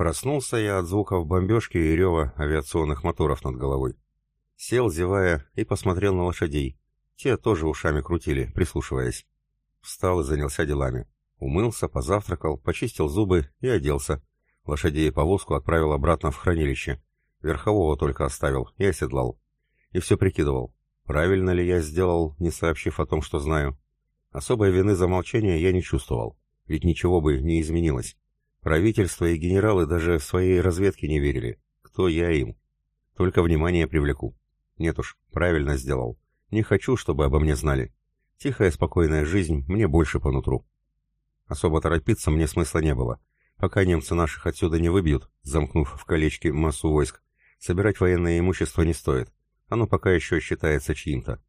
Проснулся я от звуков бомбежки и рева авиационных моторов над головой. Сел, зевая, и посмотрел на лошадей. Те тоже ушами крутили, прислушиваясь. Встал и занялся делами. Умылся, позавтракал, почистил зубы и оделся. Лошадей и повозку отправил обратно в хранилище. Верхового только оставил и оседлал. И все прикидывал, правильно ли я сделал, не сообщив о том, что знаю. Особой вины за молчание я не чувствовал, ведь ничего бы не изменилось. Правительство и генералы даже в своей разведке не верили. Кто я им? Только внимание привлеку. Нет уж, правильно сделал. Не хочу, чтобы обо мне знали. Тихая, спокойная жизнь мне больше по нутру. Особо торопиться мне смысла не было. Пока немцы наших отсюда не выбьют, замкнув в колечке массу войск, собирать военное имущество не стоит. Оно пока еще считается чьим-то.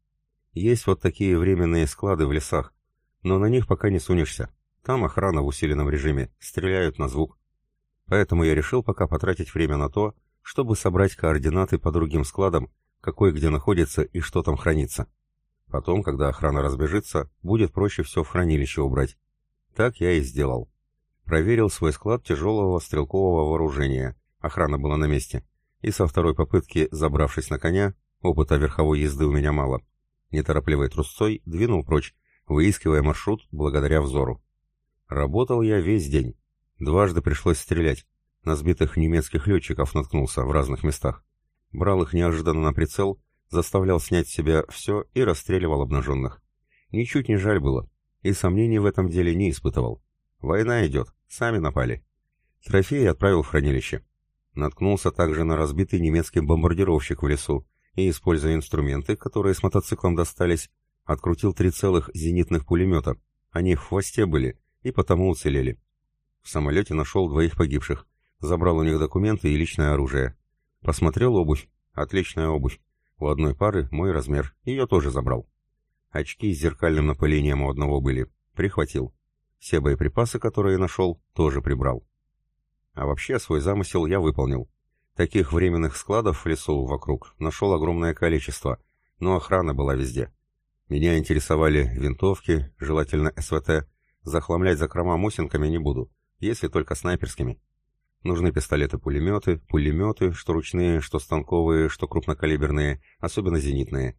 Есть вот такие временные склады в лесах, но на них пока не сунешься. Там охрана в усиленном режиме, стреляют на звук. Поэтому я решил пока потратить время на то, чтобы собрать координаты по другим складам, какой где находится и что там хранится. Потом, когда охрана разбежится, будет проще все в хранилище убрать. Так я и сделал. Проверил свой склад тяжелого стрелкового вооружения, охрана была на месте, и со второй попытки, забравшись на коня, опыта верховой езды у меня мало, неторопливой трусцой двинул прочь, выискивая маршрут благодаря взору. Работал я весь день. Дважды пришлось стрелять. На сбитых немецких летчиков наткнулся в разных местах. Брал их неожиданно на прицел, заставлял снять с себя все и расстреливал обнаженных. Ничуть не жаль было и сомнений в этом деле не испытывал. Война идет, сами напали. Трофеи отправил в хранилище. Наткнулся также на разбитый немецкий бомбардировщик в лесу и, используя инструменты, которые с мотоциклом достались, открутил три целых зенитных пулемета. Они в хвосте были и потому уцелели. В самолете нашел двоих погибших, забрал у них документы и личное оружие. Посмотрел обувь, отличная обувь. У одной пары мой размер, ее тоже забрал. Очки с зеркальным напылением у одного были. Прихватил. Все боеприпасы, которые нашел, тоже прибрал. А вообще, свой замысел я выполнил. Таких временных складов в лесу вокруг нашел огромное количество, но охрана была везде. Меня интересовали винтовки, желательно СВТ. Захламлять закрома мосинками не буду, если только снайперскими. Нужны пистолеты-пулеметы, пулеметы, что ручные, что станковые, что крупнокалиберные, особенно зенитные.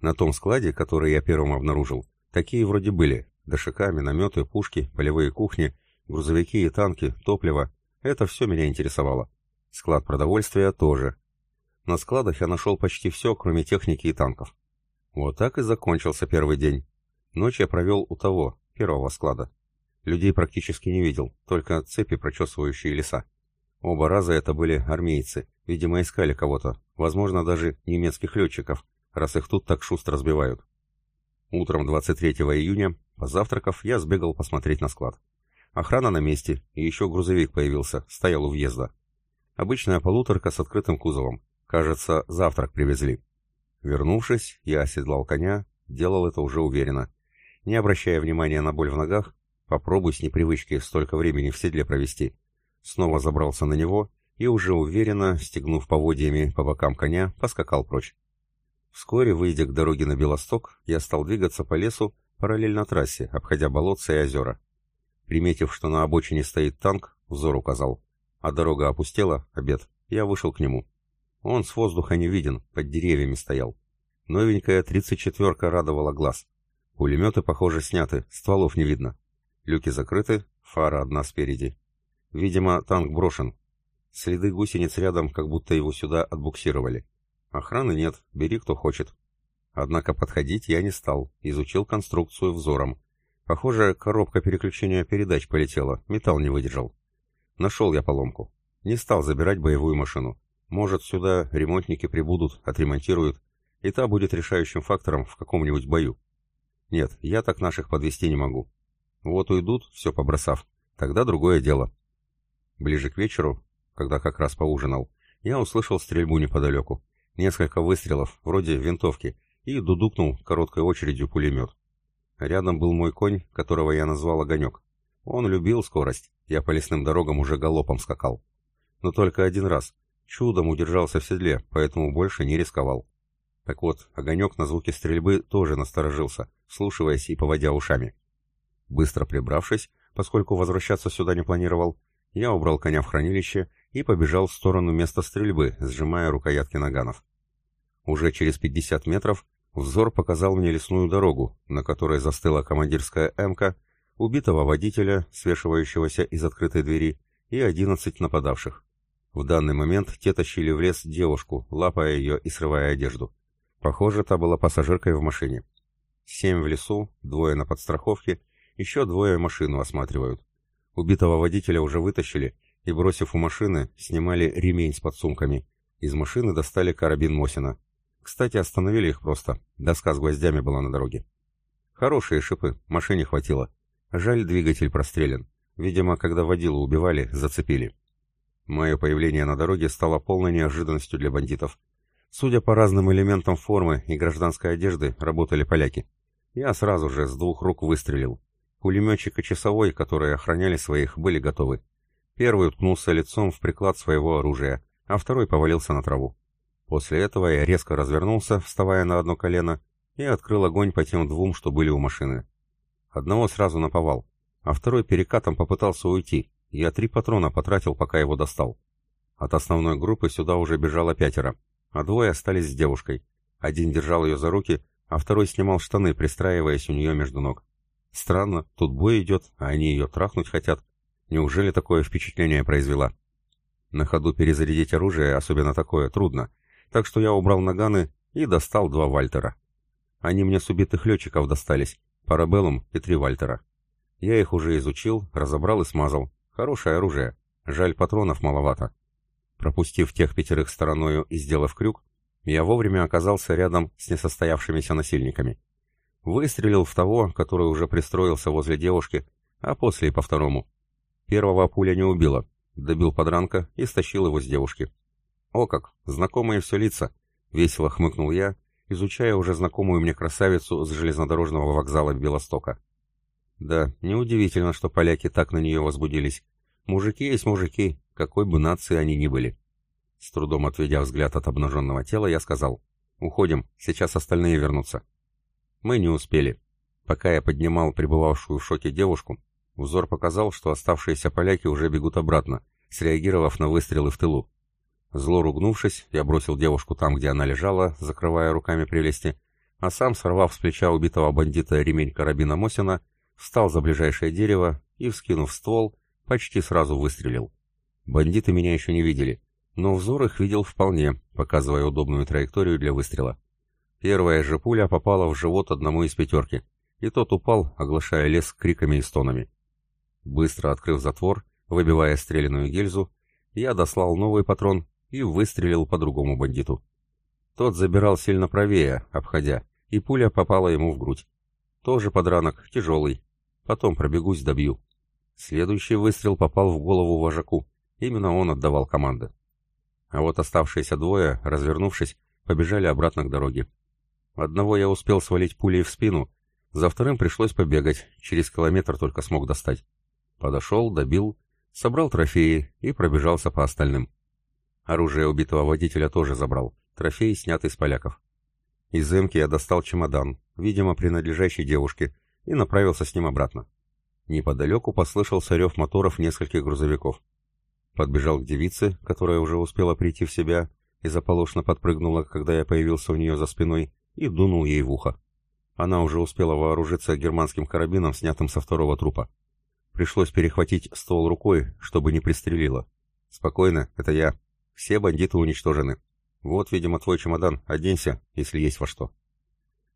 На том складе, который я первым обнаружил, такие вроде были. ДШК, минометы, пушки, полевые кухни, грузовики и танки, топливо. Это все меня интересовало. Склад продовольствия тоже. На складах я нашел почти все, кроме техники и танков. Вот так и закончился первый день. Ночь я провел у того, первого склада. Людей практически не видел, только цепи, прочесывающие леса. Оба раза это были армейцы, видимо, искали кого-то, возможно, даже немецких летчиков, раз их тут так шустро разбивают. Утром 23 июня, позавтракав, я сбегал посмотреть на склад. Охрана на месте, и еще грузовик появился, стоял у въезда. Обычная полуторка с открытым кузовом. Кажется, завтрак привезли. Вернувшись, я оседлал коня, делал это уже уверенно. Не обращая внимания на боль в ногах, попробуй с непривычки столько времени в седле провести. Снова забрался на него и уже уверенно, стегнув поводьями по бокам коня, поскакал прочь. Вскоре, выйдя к дороге на Белосток, я стал двигаться по лесу параллельно трассе, обходя болотца и озера. Приметив, что на обочине стоит танк, взор указал. А дорога опустела, обед, я вышел к нему. Он с воздуха не виден, под деревьями стоял. Новенькая тридцать четверка радовала глаз. Пулеметы, похоже, сняты, стволов не видно. Люки закрыты, фара одна спереди. Видимо, танк брошен. Следы гусениц рядом, как будто его сюда отбуксировали. Охраны нет, бери кто хочет. Однако подходить я не стал, изучил конструкцию взором. Похоже, коробка переключения передач полетела, металл не выдержал. Нашел я поломку. Не стал забирать боевую машину. Может, сюда ремонтники прибудут, отремонтируют, и та будет решающим фактором в каком-нибудь бою. Нет, я так наших подвести не могу. Вот уйдут, все побросав, тогда другое дело. Ближе к вечеру, когда как раз поужинал, я услышал стрельбу неподалеку. Несколько выстрелов, вроде винтовки, и дудукнул короткой очередью пулемет. Рядом был мой конь, которого я назвал Огонек. Он любил скорость, я по лесным дорогам уже галопом скакал. Но только один раз. Чудом удержался в седле, поэтому больше не рисковал. Так вот, Огонек на звуки стрельбы тоже насторожился, слушаясь и поводя ушами. Быстро прибравшись, поскольку возвращаться сюда не планировал, Я убрал коня в хранилище и побежал в сторону места стрельбы, сжимая рукоятки наганов. Уже через 50 метров взор показал мне лесную дорогу, на которой застыла командирская «Эмка», убитого водителя, свешивающегося из открытой двери, и 11 нападавших. В данный момент те тащили в лес девушку, лапая ее и срывая одежду. Похоже, та была пассажиркой в машине. Семь в лесу, двое на подстраховке, еще двое машину осматривают. Убитого водителя уже вытащили и, бросив у машины, снимали ремень с подсумками. Из машины достали карабин Мосина. Кстати, остановили их просто. Доска с гвоздями была на дороге. Хорошие шипы, машине хватило. Жаль, двигатель прострелен. Видимо, когда водилу убивали, зацепили. Мое появление на дороге стало полной неожиданностью для бандитов. Судя по разным элементам формы и гражданской одежды, работали поляки. Я сразу же с двух рук выстрелил. Пулеметчик и часовой, которые охраняли своих, были готовы. Первый уткнулся лицом в приклад своего оружия, а второй повалился на траву. После этого я резко развернулся, вставая на одно колено, и открыл огонь по тем двум, что были у машины. Одного сразу наповал, а второй перекатом попытался уйти. Я три патрона потратил, пока его достал. От основной группы сюда уже бежало пятеро, а двое остались с девушкой. Один держал ее за руки, а второй снимал штаны, пристраиваясь у нее между ног. Странно, тут бой идет, а они ее трахнуть хотят. Неужели такое впечатление произвела? На ходу перезарядить оружие, особенно такое, трудно. Так что я убрал наганы и достал два Вальтера. Они мне с убитых летчиков достались, парабеллум и три Вальтера. Я их уже изучил, разобрал и смазал. Хорошее оружие. Жаль, патронов маловато. Пропустив тех пятерых стороною и сделав крюк, я вовремя оказался рядом с несостоявшимися насильниками. Выстрелил в того, который уже пристроился возле девушки, а после и по второму. Первого пуля не убила, добил подранка и стащил его с девушки. «О как! Знакомые все лица!» — весело хмыкнул я, изучая уже знакомую мне красавицу с железнодорожного вокзала Белостока. Да, неудивительно, что поляки так на нее возбудились. Мужики есть мужики, какой бы нации они ни были. С трудом отведя взгляд от обнаженного тела, я сказал, «Уходим, сейчас остальные вернутся». Мы не успели. Пока я поднимал пребывавшую в шоке девушку, взор показал, что оставшиеся поляки уже бегут обратно, среагировав на выстрелы в тылу. Зло ругнувшись, я бросил девушку там, где она лежала, закрывая руками прелести, а сам, сорвав с плеча убитого бандита ремень карабина Мосина, встал за ближайшее дерево и, вскинув ствол, почти сразу выстрелил. Бандиты меня еще не видели, но взор их видел вполне, показывая удобную траекторию для выстрела. Первая же пуля попала в живот одному из пятерки, и тот упал, оглашая лес криками и стонами. Быстро открыв затвор, выбивая стреляную гильзу, я дослал новый патрон и выстрелил по другому бандиту. Тот забирал сильно правее, обходя, и пуля попала ему в грудь. Тоже подранок, тяжелый. Потом пробегусь, добью. Следующий выстрел попал в голову вожаку. Именно он отдавал команды. А вот оставшиеся двое, развернувшись, побежали обратно к дороге. Одного я успел свалить пулей в спину, за вторым пришлось побегать, через километр только смог достать. Подошел, добил, собрал трофеи и пробежался по остальным. Оружие убитого водителя тоже забрал, трофей снят из поляков. Из эмки я достал чемодан, видимо, принадлежащий девушке, и направился с ним обратно. Неподалеку послышался рев моторов нескольких грузовиков. Подбежал к девице, которая уже успела прийти в себя, и заполошно подпрыгнула, когда я появился у нее за спиной, и дунул ей в ухо. Она уже успела вооружиться германским карабином, снятым со второго трупа. Пришлось перехватить ствол рукой, чтобы не пристрелила. «Спокойно, это я. Все бандиты уничтожены. Вот, видимо, твой чемодан. Оденься, если есть во что».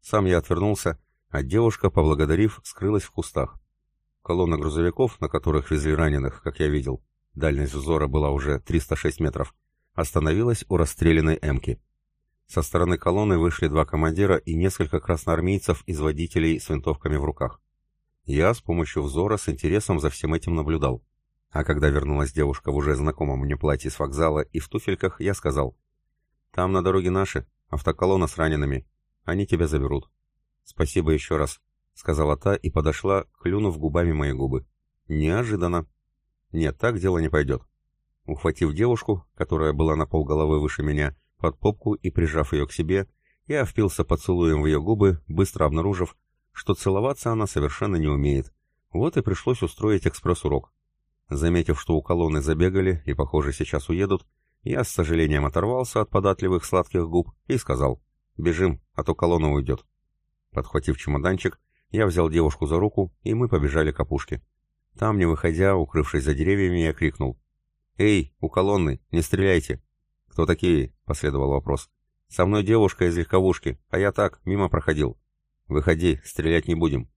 Сам я отвернулся, а девушка, поблагодарив, скрылась в кустах. Колонна грузовиков, на которых везли раненых, как я видел, дальность взора была уже 306 метров, остановилась у расстрелянной «Эмки». Со стороны колонны вышли два командира и несколько красноармейцев из водителей с винтовками в руках. Я с помощью взора с интересом за всем этим наблюдал. А когда вернулась девушка в уже знакомом мне платье с вокзала и в туфельках, я сказал, «Там на дороге наши, автоколонна с ранеными. Они тебя заберут». «Спасибо еще раз», — сказала та и подошла, клюнув губами мои губы. «Неожиданно». «Нет, так дело не пойдет». Ухватив девушку, которая была на полголовы выше меня, под попку и прижав ее к себе, я впился поцелуем в ее губы, быстро обнаружив, что целоваться она совершенно не умеет. Вот и пришлось устроить экспресс-урок. Заметив, что у колонны забегали и, похоже, сейчас уедут, я с сожалением оторвался от податливых сладких губ и сказал «Бежим, а то колонна уйдет». Подхватив чемоданчик, я взял девушку за руку, и мы побежали к опушке. Там, не выходя, укрывшись за деревьями, я крикнул «Эй, у колонны, не стреляйте!» «Кто такие?» — последовал вопрос. «Со мной девушка из легковушки, а я так, мимо проходил». «Выходи, стрелять не будем».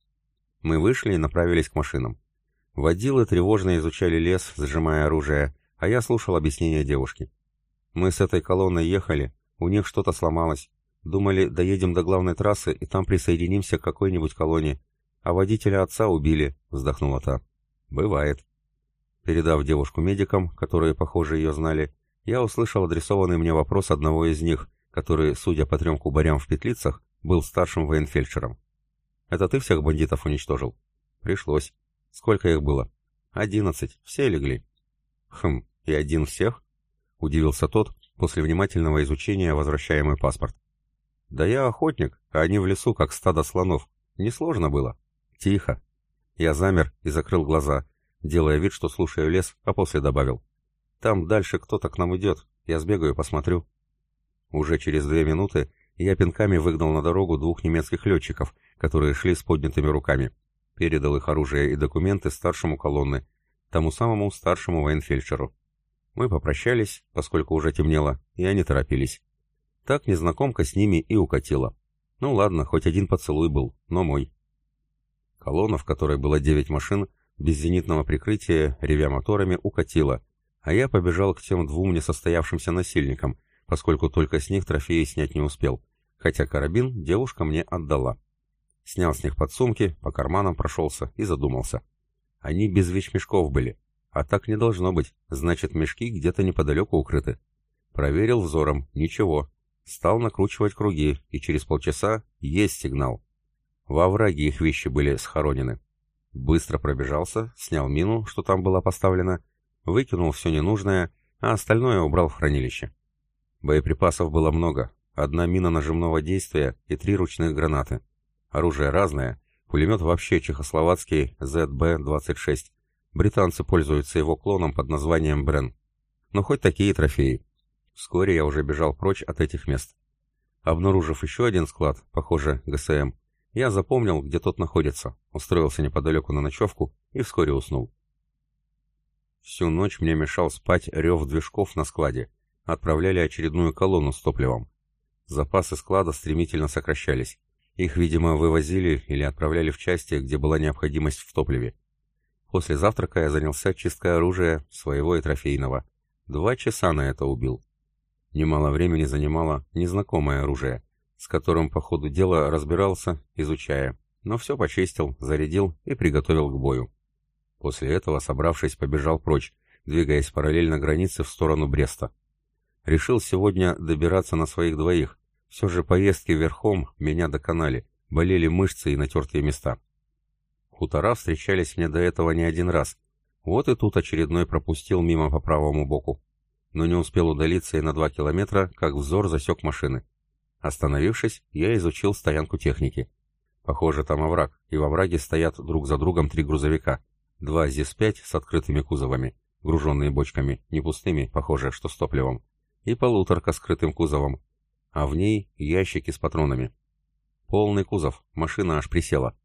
Мы вышли и направились к машинам. Водилы тревожно изучали лес, зажимая оружие, а я слушал объяснения девушки. Мы с этой колонной ехали, у них что-то сломалось. Думали, доедем до главной трассы и там присоединимся к какой-нибудь колонии. А водителя отца убили, вздохнула та. Бывает. Передав девушку медикам, которые, похоже, ее знали, я услышал адресованный мне вопрос одного из них, который, судя по трем кубарям в петлицах, был старшим военфельдшером. «Это ты всех бандитов уничтожил?» «Пришлось. Сколько их было?» «Одиннадцать. Все легли». «Хм, и один всех?» — удивился тот после внимательного изучения возвращаемый паспорт. «Да я охотник, а они в лесу, как стадо слонов. Несложно было». «Тихо». Я замер и закрыл глаза, делая вид, что слушаю лес, а после добавил. «Там дальше кто-то к нам идет. Я сбегаю, посмотрю». Уже через две минуты я пинками выгнал на дорогу двух немецких летчиков, которые шли с поднятыми руками. Передал их оружие и документы старшему колонны, тому самому старшему военфельдшеру. Мы попрощались, поскольку уже темнело, и они торопились. Так незнакомка с ними и укатила. Ну ладно, хоть один поцелуй был, но мой. Колонна, в которой было девять машин, без зенитного прикрытия, ревя моторами, укатила, а я побежал к тем двум несостоявшимся насильникам, поскольку только с них трофеи снять не успел, хотя карабин девушка мне отдала. Снял с них подсумки, по карманам прошелся и задумался. Они без вещмешков были, а так не должно быть, значит мешки где-то неподалеку укрыты. Проверил взором, ничего. Стал накручивать круги, и через полчаса есть сигнал. Во овраге их вещи были схоронены. Быстро пробежался, снял мину, что там была поставлена, выкинул все ненужное, а остальное убрал в хранилище. Боеприпасов было много. Одна мина нажимного действия и три ручных гранаты. Оружие разное. Пулемет вообще чехословацкий ZB-26. Британцы пользуются его клоном под названием Брен. Но хоть такие трофеи. Вскоре я уже бежал прочь от этих мест. Обнаружив еще один склад, похоже, ГСМ, я запомнил, где тот находится, устроился неподалеку на ночевку и вскоре уснул. Всю ночь мне мешал спать рев движков на складе, отправляли очередную колонну с топливом. Запасы склада стремительно сокращались. Их, видимо, вывозили или отправляли в части, где была необходимость в топливе. После завтрака я занялся чисткой оружия, своего и трофейного. Два часа на это убил. Немало времени занимало незнакомое оружие, с которым по ходу дела разбирался, изучая, но все почистил, зарядил и приготовил к бою. После этого, собравшись, побежал прочь, двигаясь параллельно границе в сторону Бреста. Решил сегодня добираться на своих двоих. Все же поездки верхом меня доконали, болели мышцы и натертые места. Хутора встречались мне до этого не один раз. Вот и тут очередной пропустил мимо по правому боку. Но не успел удалиться и на два километра, как взор засек машины. Остановившись, я изучил стоянку техники. Похоже, там овраг, и в овраге стоят друг за другом три грузовика. Два ЗИС-5 с открытыми кузовами, груженные бочками, не пустыми, похоже, что с топливом и полуторка с скрытым кузовом, а в ней ящики с патронами. Полный кузов, машина аж присела.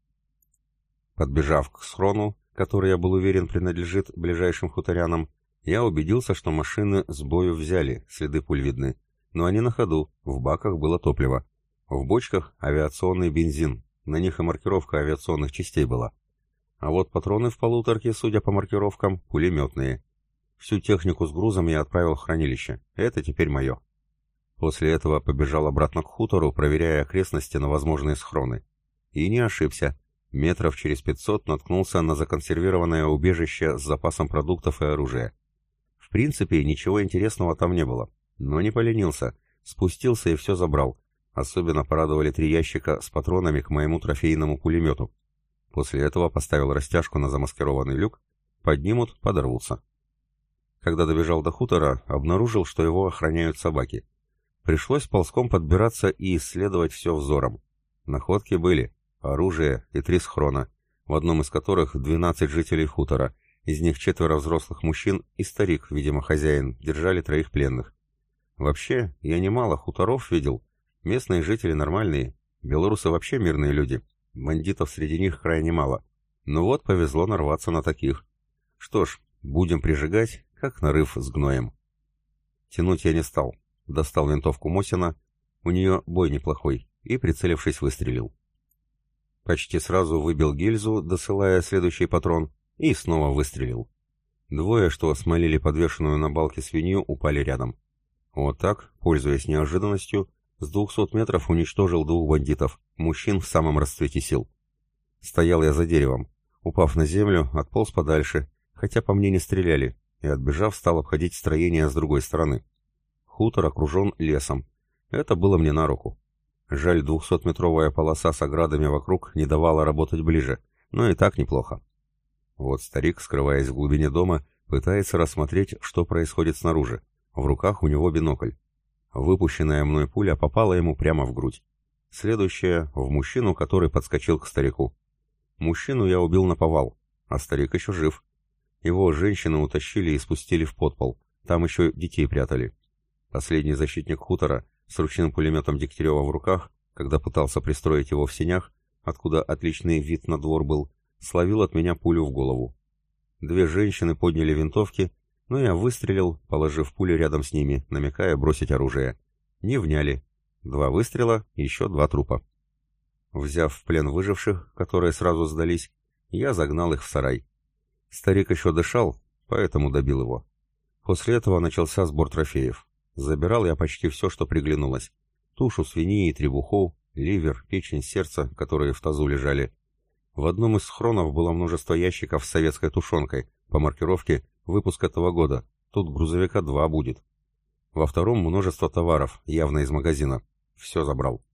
Подбежав к схрону, который я был уверен принадлежит ближайшим хуторянам, я убедился, что машины с бою взяли, следы пуль видны, но они на ходу, в баках было топливо. В бочках авиационный бензин, на них и маркировка авиационных частей была. А вот патроны в полуторке, судя по маркировкам, пулеметные. Всю технику с грузом я отправил в хранилище. Это теперь мое. После этого побежал обратно к хутору, проверяя окрестности на возможные схроны. И не ошибся. Метров через пятьсот наткнулся на законсервированное убежище с запасом продуктов и оружия. В принципе, ничего интересного там не было. Но не поленился. Спустился и все забрал. Особенно порадовали три ящика с патронами к моему трофейному пулемету. После этого поставил растяжку на замаскированный люк. Поднимут, подорвутся. Когда добежал до хутора, обнаружил, что его охраняют собаки. Пришлось ползком подбираться и исследовать все взором. Находки были. Оружие и три схрона, в одном из которых 12 жителей хутора, Из них четверо взрослых мужчин и старик, видимо, хозяин, держали троих пленных. Вообще, я немало хуторов видел. Местные жители нормальные, белорусы вообще мирные люди. Бандитов среди них крайне мало. Но вот повезло нарваться на таких. Что ж, будем прижигать, как нарыв с гноем. Тянуть я не стал. Достал винтовку Мосина, у нее бой неплохой, и, прицелившись, выстрелил. Почти сразу выбил гильзу, досылая следующий патрон, и снова выстрелил. Двое, что смолили подвешенную на балке свинью, упали рядом. Вот так, пользуясь неожиданностью, с двухсот метров уничтожил двух бандитов, мужчин в самом расцвете сил. Стоял я за деревом. Упав на землю, отполз подальше, хотя по мне не стреляли, и, отбежав, стал обходить строение с другой стороны. Хутор окружен лесом. Это было мне на руку. Жаль, двухсотметровая полоса с оградами вокруг не давала работать ближе, но и так неплохо. Вот старик, скрываясь в глубине дома, пытается рассмотреть, что происходит снаружи. В руках у него бинокль. Выпущенная мной пуля попала ему прямо в грудь. Следующая — в мужчину, который подскочил к старику. Мужчину я убил на повал, а старик еще жив. Его женщины утащили и спустили в подпол. Там еще детей прятали. Последний защитник хутора с ручным пулеметом Дегтярева в руках, когда пытался пристроить его в сенях, откуда отличный вид на двор был, словил от меня пулю в голову. Две женщины подняли винтовки, но я выстрелил, положив пулю рядом с ними, намекая бросить оружие. Не вняли. Два выстрела, еще два трупа. Взяв в плен выживших, которые сразу сдались, я загнал их в сарай. Старик еще дышал, поэтому добил его. После этого начался сбор трофеев. Забирал я почти все, что приглянулось. Тушу свиньи и требухов, ливер, печень, сердце, которые в тазу лежали, в одном из схронов было множество ящиков с советской тушенкой, по маркировке «Выпуск этого года». Тут грузовика два будет. Во втором множество товаров, явно из магазина. Все забрал.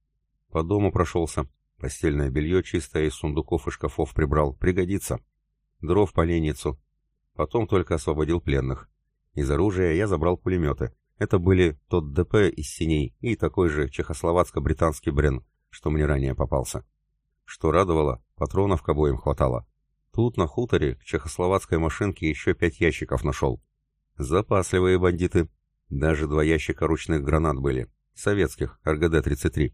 По дому прошелся. Постельное белье чистое из сундуков и шкафов прибрал. Пригодится. Дров поленницу. Потом только освободил пленных. Из оружия я забрал пулеметы. Это были тот ДП из синей и такой же чехословацко-британский Брен, что мне ранее попался. Что радовало, патронов к обоим хватало. Тут на хуторе к чехословацкой машинке еще пять ящиков нашел. Запасливые бандиты. Даже два ящика ручных гранат были. Советских, РГД-33.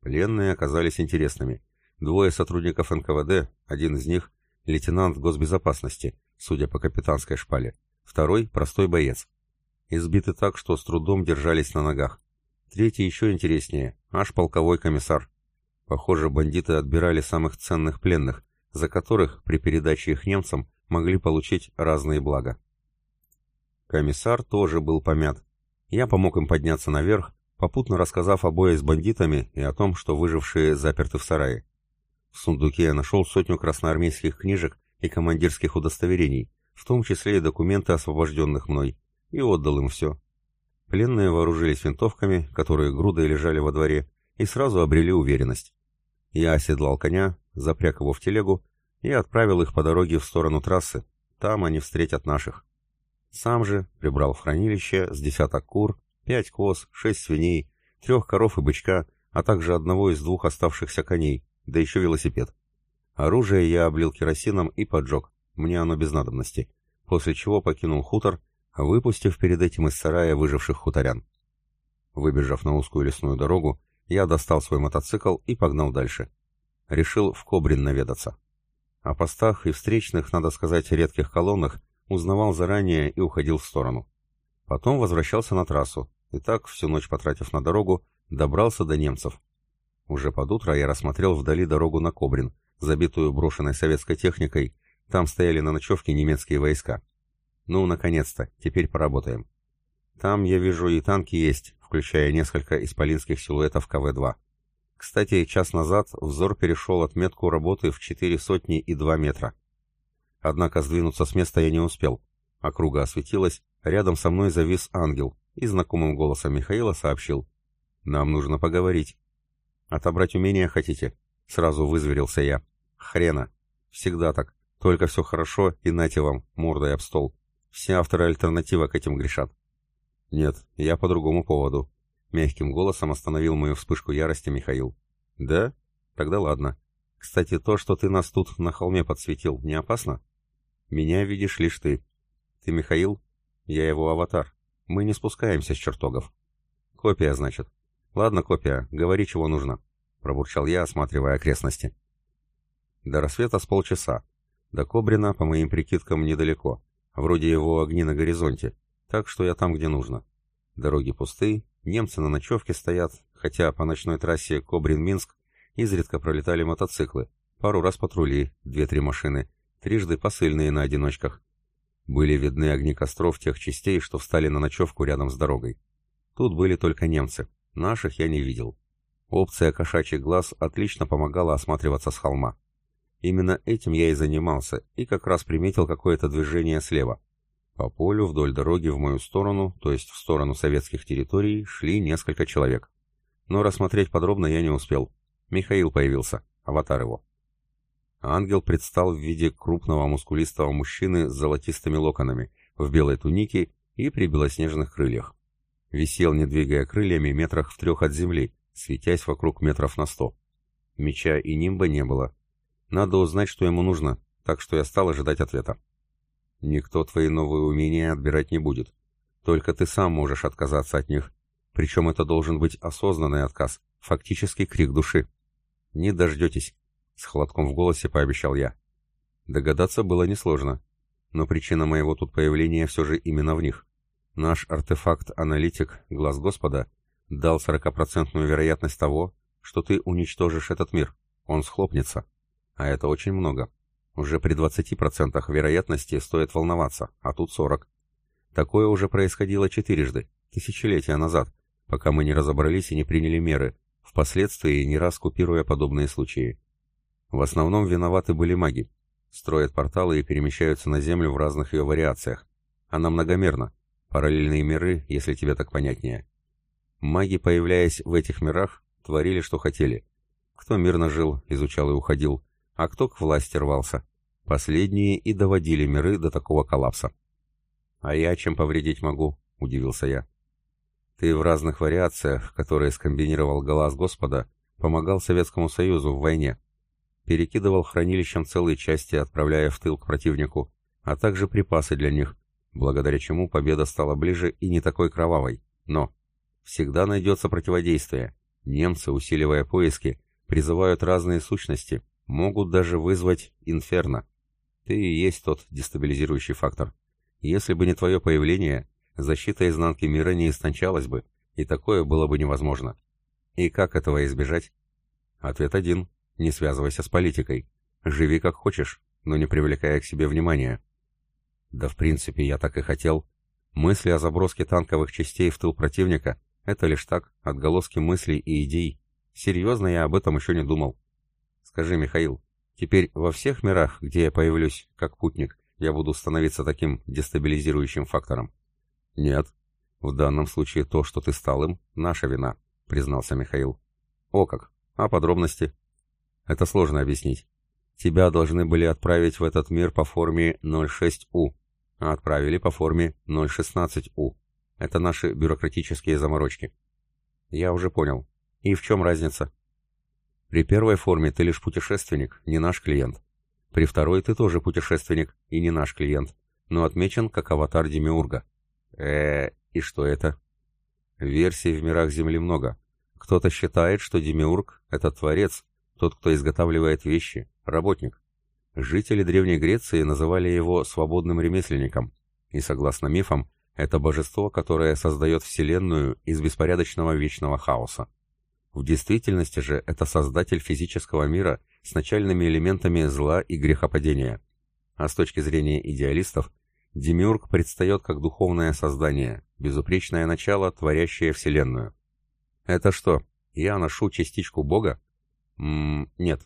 Пленные оказались интересными. Двое сотрудников НКВД, один из них — лейтенант госбезопасности, судя по капитанской шпале. Второй — простой боец. Избиты так, что с трудом держались на ногах. Третий еще интереснее, аж полковой комиссар. Похоже, бандиты отбирали самых ценных пленных, за которых при передаче их немцам могли получить разные блага. Комиссар тоже был помят. Я помог им подняться наверх, попутно рассказав о бое с бандитами и о том, что выжившие заперты в сарае. В сундуке я нашел сотню красноармейских книжек и командирских удостоверений, в том числе и документы освобожденных мной, и отдал им все. Пленные вооружились винтовками, которые грудой лежали во дворе, и сразу обрели уверенность. Я оседлал коня, запряг его в телегу и отправил их по дороге в сторону трассы. Там они встретят наших. Сам же прибрал в хранилище с десяток кур, пять коз, шесть свиней, трех коров и бычка, а также одного из двух оставшихся коней, да еще велосипед. Оружие я облил керосином и поджег, мне оно без надобности, после чего покинул хутор, выпустив перед этим из сарая выживших хуторян. Выбежав на узкую лесную дорогу, я достал свой мотоцикл и погнал дальше. Решил в Кобрин наведаться. О постах и встречных, надо сказать, редких колоннах узнавал заранее и уходил в сторону. Потом возвращался на трассу, и так, всю ночь потратив на дорогу, добрался до немцев. Уже под утро я рассмотрел вдали дорогу на Кобрин, забитую брошенной советской техникой, там стояли на ночевке немецкие войска. Ну, наконец-то, теперь поработаем. Там, я вижу, и танки есть, включая несколько исполинских силуэтов КВ-2. Кстати, час назад взор перешел отметку работы в 4 сотни и 2 метра. Однако сдвинуться с места я не успел. Округа осветилась, рядом со мной завис ангел и знакомым голосом Михаила сообщил. «Нам нужно поговорить». «Отобрать умения хотите?» Сразу вызверился я. «Хрена. Всегда так. Только все хорошо, и нате вам, мордой об стол. Все авторы альтернатива к этим грешат. «Нет, я по другому поводу», — мягким голосом остановил мою вспышку ярости Михаил. «Да? Тогда ладно. Кстати, то, что ты нас тут на холме подсветил, не опасно?» Меня видишь лишь ты. Ты Михаил? Я его аватар. Мы не спускаемся с чертогов. Копия, значит. Ладно, копия, говори, чего нужно. Пробурчал я, осматривая окрестности. До рассвета с полчаса. До Кобрина, по моим прикидкам, недалеко. Вроде его огни на горизонте. Так что я там, где нужно. Дороги пусты, немцы на ночевке стоят, хотя по ночной трассе Кобрин-Минск изредка пролетали мотоциклы, пару раз патрули, две-три машины, трижды посыльные на одиночках. Были видны огни костров тех частей, что встали на ночевку рядом с дорогой. Тут были только немцы, наших я не видел. Опция кошачий глаз отлично помогала осматриваться с холма. Именно этим я и занимался, и как раз приметил какое-то движение слева. По полю вдоль дороги в мою сторону, то есть в сторону советских территорий, шли несколько человек. Но рассмотреть подробно я не успел. Михаил появился, аватар его. Ангел предстал в виде крупного мускулистого мужчины с золотистыми локонами, в белой тунике и при белоснежных крыльях. Висел, не двигая крыльями, метрах в трех от земли, светясь вокруг метров на сто. Меча и нимба не было. Надо узнать, что ему нужно, так что я стал ожидать ответа. Никто твои новые умения отбирать не будет. Только ты сам можешь отказаться от них. Причем это должен быть осознанный отказ, фактически крик души. Не дождетесь. С холодком в голосе пообещал я. Догадаться было несложно, но причина моего тут появления все же именно в них. Наш артефакт-аналитик, Глаз Господа, дал сорокопроцентную вероятность того, что ты уничтожишь этот мир. Он схлопнется. А это очень много. Уже при 20% вероятности стоит волноваться, а тут 40. Такое уже происходило четырежды, тысячелетия назад, пока мы не разобрались и не приняли меры, впоследствии не раз купируя подобные случаи. В основном виноваты были маги. Строят порталы и перемещаются на Землю в разных ее вариациях. Она многомерна. Параллельные миры, если тебе так понятнее. Маги, появляясь в этих мирах, творили, что хотели. Кто мирно жил, изучал и уходил, а кто к власти рвался. Последние и доводили миры до такого коллапса. «А я чем повредить могу?» — удивился я. «Ты в разных вариациях, которые скомбинировал глаз Господа, помогал Советскому Союзу в войне, перекидывал хранилищем целые части, отправляя в тыл к противнику, а также припасы для них, благодаря чему победа стала ближе и не такой кровавой. Но всегда найдется противодействие. Немцы, усиливая поиски, призывают разные сущности, могут даже вызвать инферно. Ты и есть тот дестабилизирующий фактор. Если бы не твое появление, защита изнанки мира не истончалась бы, и такое было бы невозможно. И как этого избежать? Ответ один. Не связывайся с политикой. Живи как хочешь, но не привлекая к себе внимания. Да в принципе я так и хотел. Мысли о заброске танковых частей в тыл противника — это лишь так, отголоски мыслей и идей. Серьезно я об этом еще не думал. Скажи, Михаил, теперь во всех мирах, где я появлюсь как путник, я буду становиться таким дестабилизирующим фактором? Нет. В данном случае то, что ты стал им, наша вина, признался Михаил. О как! А подробности? Это сложно объяснить. Тебя должны были отправить в этот мир по форме 06У, а отправили по форме 016У. Это наши бюрократические заморочки. Я уже понял. И в чем разница? При первой форме ты лишь путешественник, не наш клиент. При второй ты тоже путешественник и не наш клиент, но отмечен как аватар Демиурга. э и что это? Версий в мирах Земли много. Кто-то считает, что Демиург — это творец, тот, кто изготавливает вещи, работник. Жители Древней Греции называли его свободным ремесленником, и, согласно мифам, это божество, которое создает Вселенную из беспорядочного вечного хаоса. В действительности же это создатель физического мира с начальными элементами зла и грехопадения. А с точки зрения идеалистов, Демиург предстает как духовное создание, безупречное начало, творящее Вселенную. Это что, я ношу частичку Бога? Ммм, нет.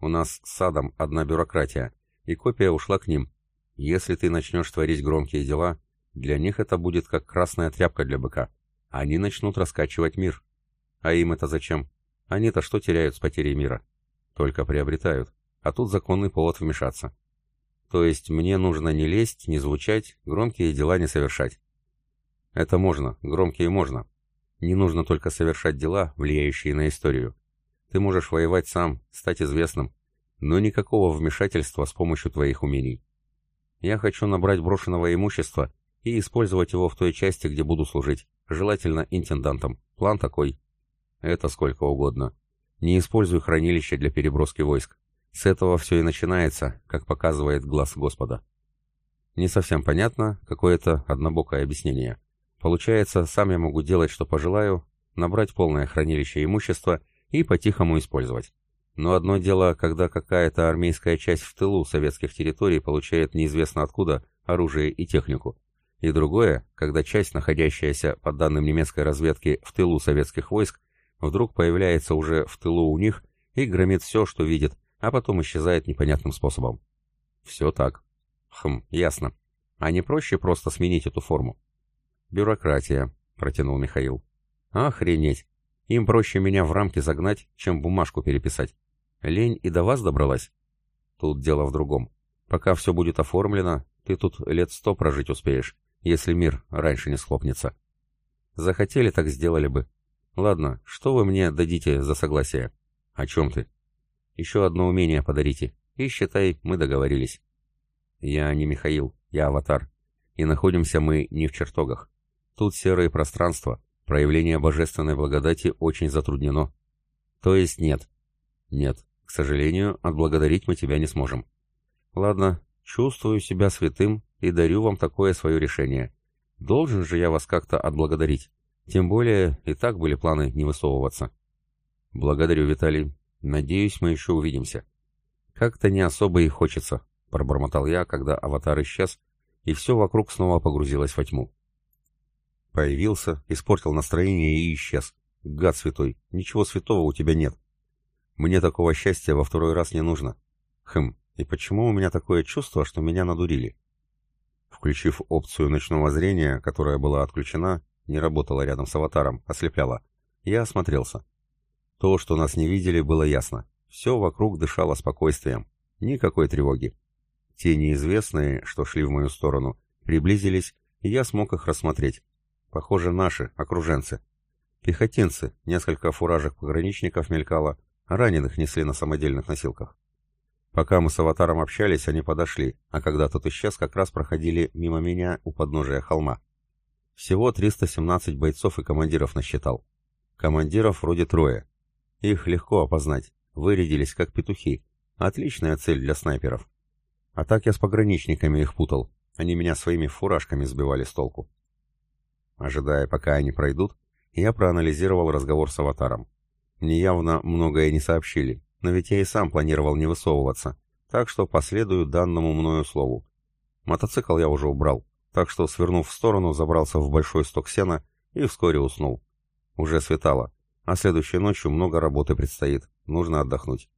У нас с садом одна бюрократия, и копия ушла к ним. Если ты начнешь творить громкие дела, для них это будет как красная тряпка для быка. Они начнут раскачивать мир. А им это зачем? Они-то что теряют с потерей мира? Только приобретают. А тут законный повод вмешаться. То есть мне нужно не лезть, не звучать, громкие дела не совершать. Это можно, громкие можно. Не нужно только совершать дела, влияющие на историю. Ты можешь воевать сам, стать известным, но никакого вмешательства с помощью твоих умений. Я хочу набрать брошенного имущества и использовать его в той части, где буду служить, желательно интендантом. План такой. Это сколько угодно. Не используй хранилище для переброски войск. С этого все и начинается, как показывает глаз Господа. Не совсем понятно, какое-то однобокое объяснение. Получается, сам я могу делать, что пожелаю, набрать полное хранилище имущества и по-тихому использовать. Но одно дело, когда какая-то армейская часть в тылу советских территорий получает неизвестно откуда оружие и технику. И другое, когда часть, находящаяся, по данным немецкой разведки, в тылу советских войск, вдруг появляется уже в тылу у них и громит все, что видит, а потом исчезает непонятным способом. Все так. Хм, ясно. А не проще просто сменить эту форму? Бюрократия, протянул Михаил. Охренеть. Им проще меня в рамки загнать, чем бумажку переписать. Лень и до вас добралась? Тут дело в другом. Пока все будет оформлено, ты тут лет сто прожить успеешь, если мир раньше не схлопнется. Захотели, так сделали бы. Ладно, что вы мне дадите за согласие? О чем ты? Еще одно умение подарите, и считай, мы договорились. Я не Михаил, я аватар. И находимся мы не в чертогах. Тут серое пространство, проявление божественной благодати очень затруднено. То есть нет. Нет, к сожалению, отблагодарить мы тебя не сможем. Ладно, чувствую себя святым и дарю вам такое свое решение. Должен же я вас как-то отблагодарить. Тем более, и так были планы не высовываться. Благодарю, Виталий. Надеюсь, мы еще увидимся. Как-то не особо и хочется, пробормотал я, когда аватар исчез, и все вокруг снова погрузилось во тьму. Появился, испортил настроение и исчез. Гад святой, ничего святого у тебя нет. Мне такого счастья во второй раз не нужно. Хм, и почему у меня такое чувство, что меня надурили? Включив опцию ночного зрения, которая была отключена, не работала рядом с аватаром, ослепляла. Я осмотрелся. То, что нас не видели, было ясно. Все вокруг дышало спокойствием. Никакой тревоги. Те неизвестные, что шли в мою сторону, приблизились, и я смог их рассмотреть. Похоже, наши, окруженцы. Пехотинцы, несколько фуражек пограничников мелькало, раненых несли на самодельных носилках. Пока мы с аватаром общались, они подошли, а когда тот исчез, как раз проходили мимо меня у подножия холма. Всего 317 бойцов и командиров насчитал. Командиров вроде трое. Их легко опознать. Вырядились как петухи. Отличная цель для снайперов. А так я с пограничниками их путал. Они меня своими фуражками сбивали с толку. Ожидая, пока они пройдут, я проанализировал разговор с аватаром. Мне явно многое не сообщили, но ведь я и сам планировал не высовываться, так что последую данному мною слову. Мотоцикл я уже убрал, так что, свернув в сторону, забрался в большой сток сена и вскоре уснул. Уже светало, а следующей ночью много работы предстоит, нужно отдохнуть.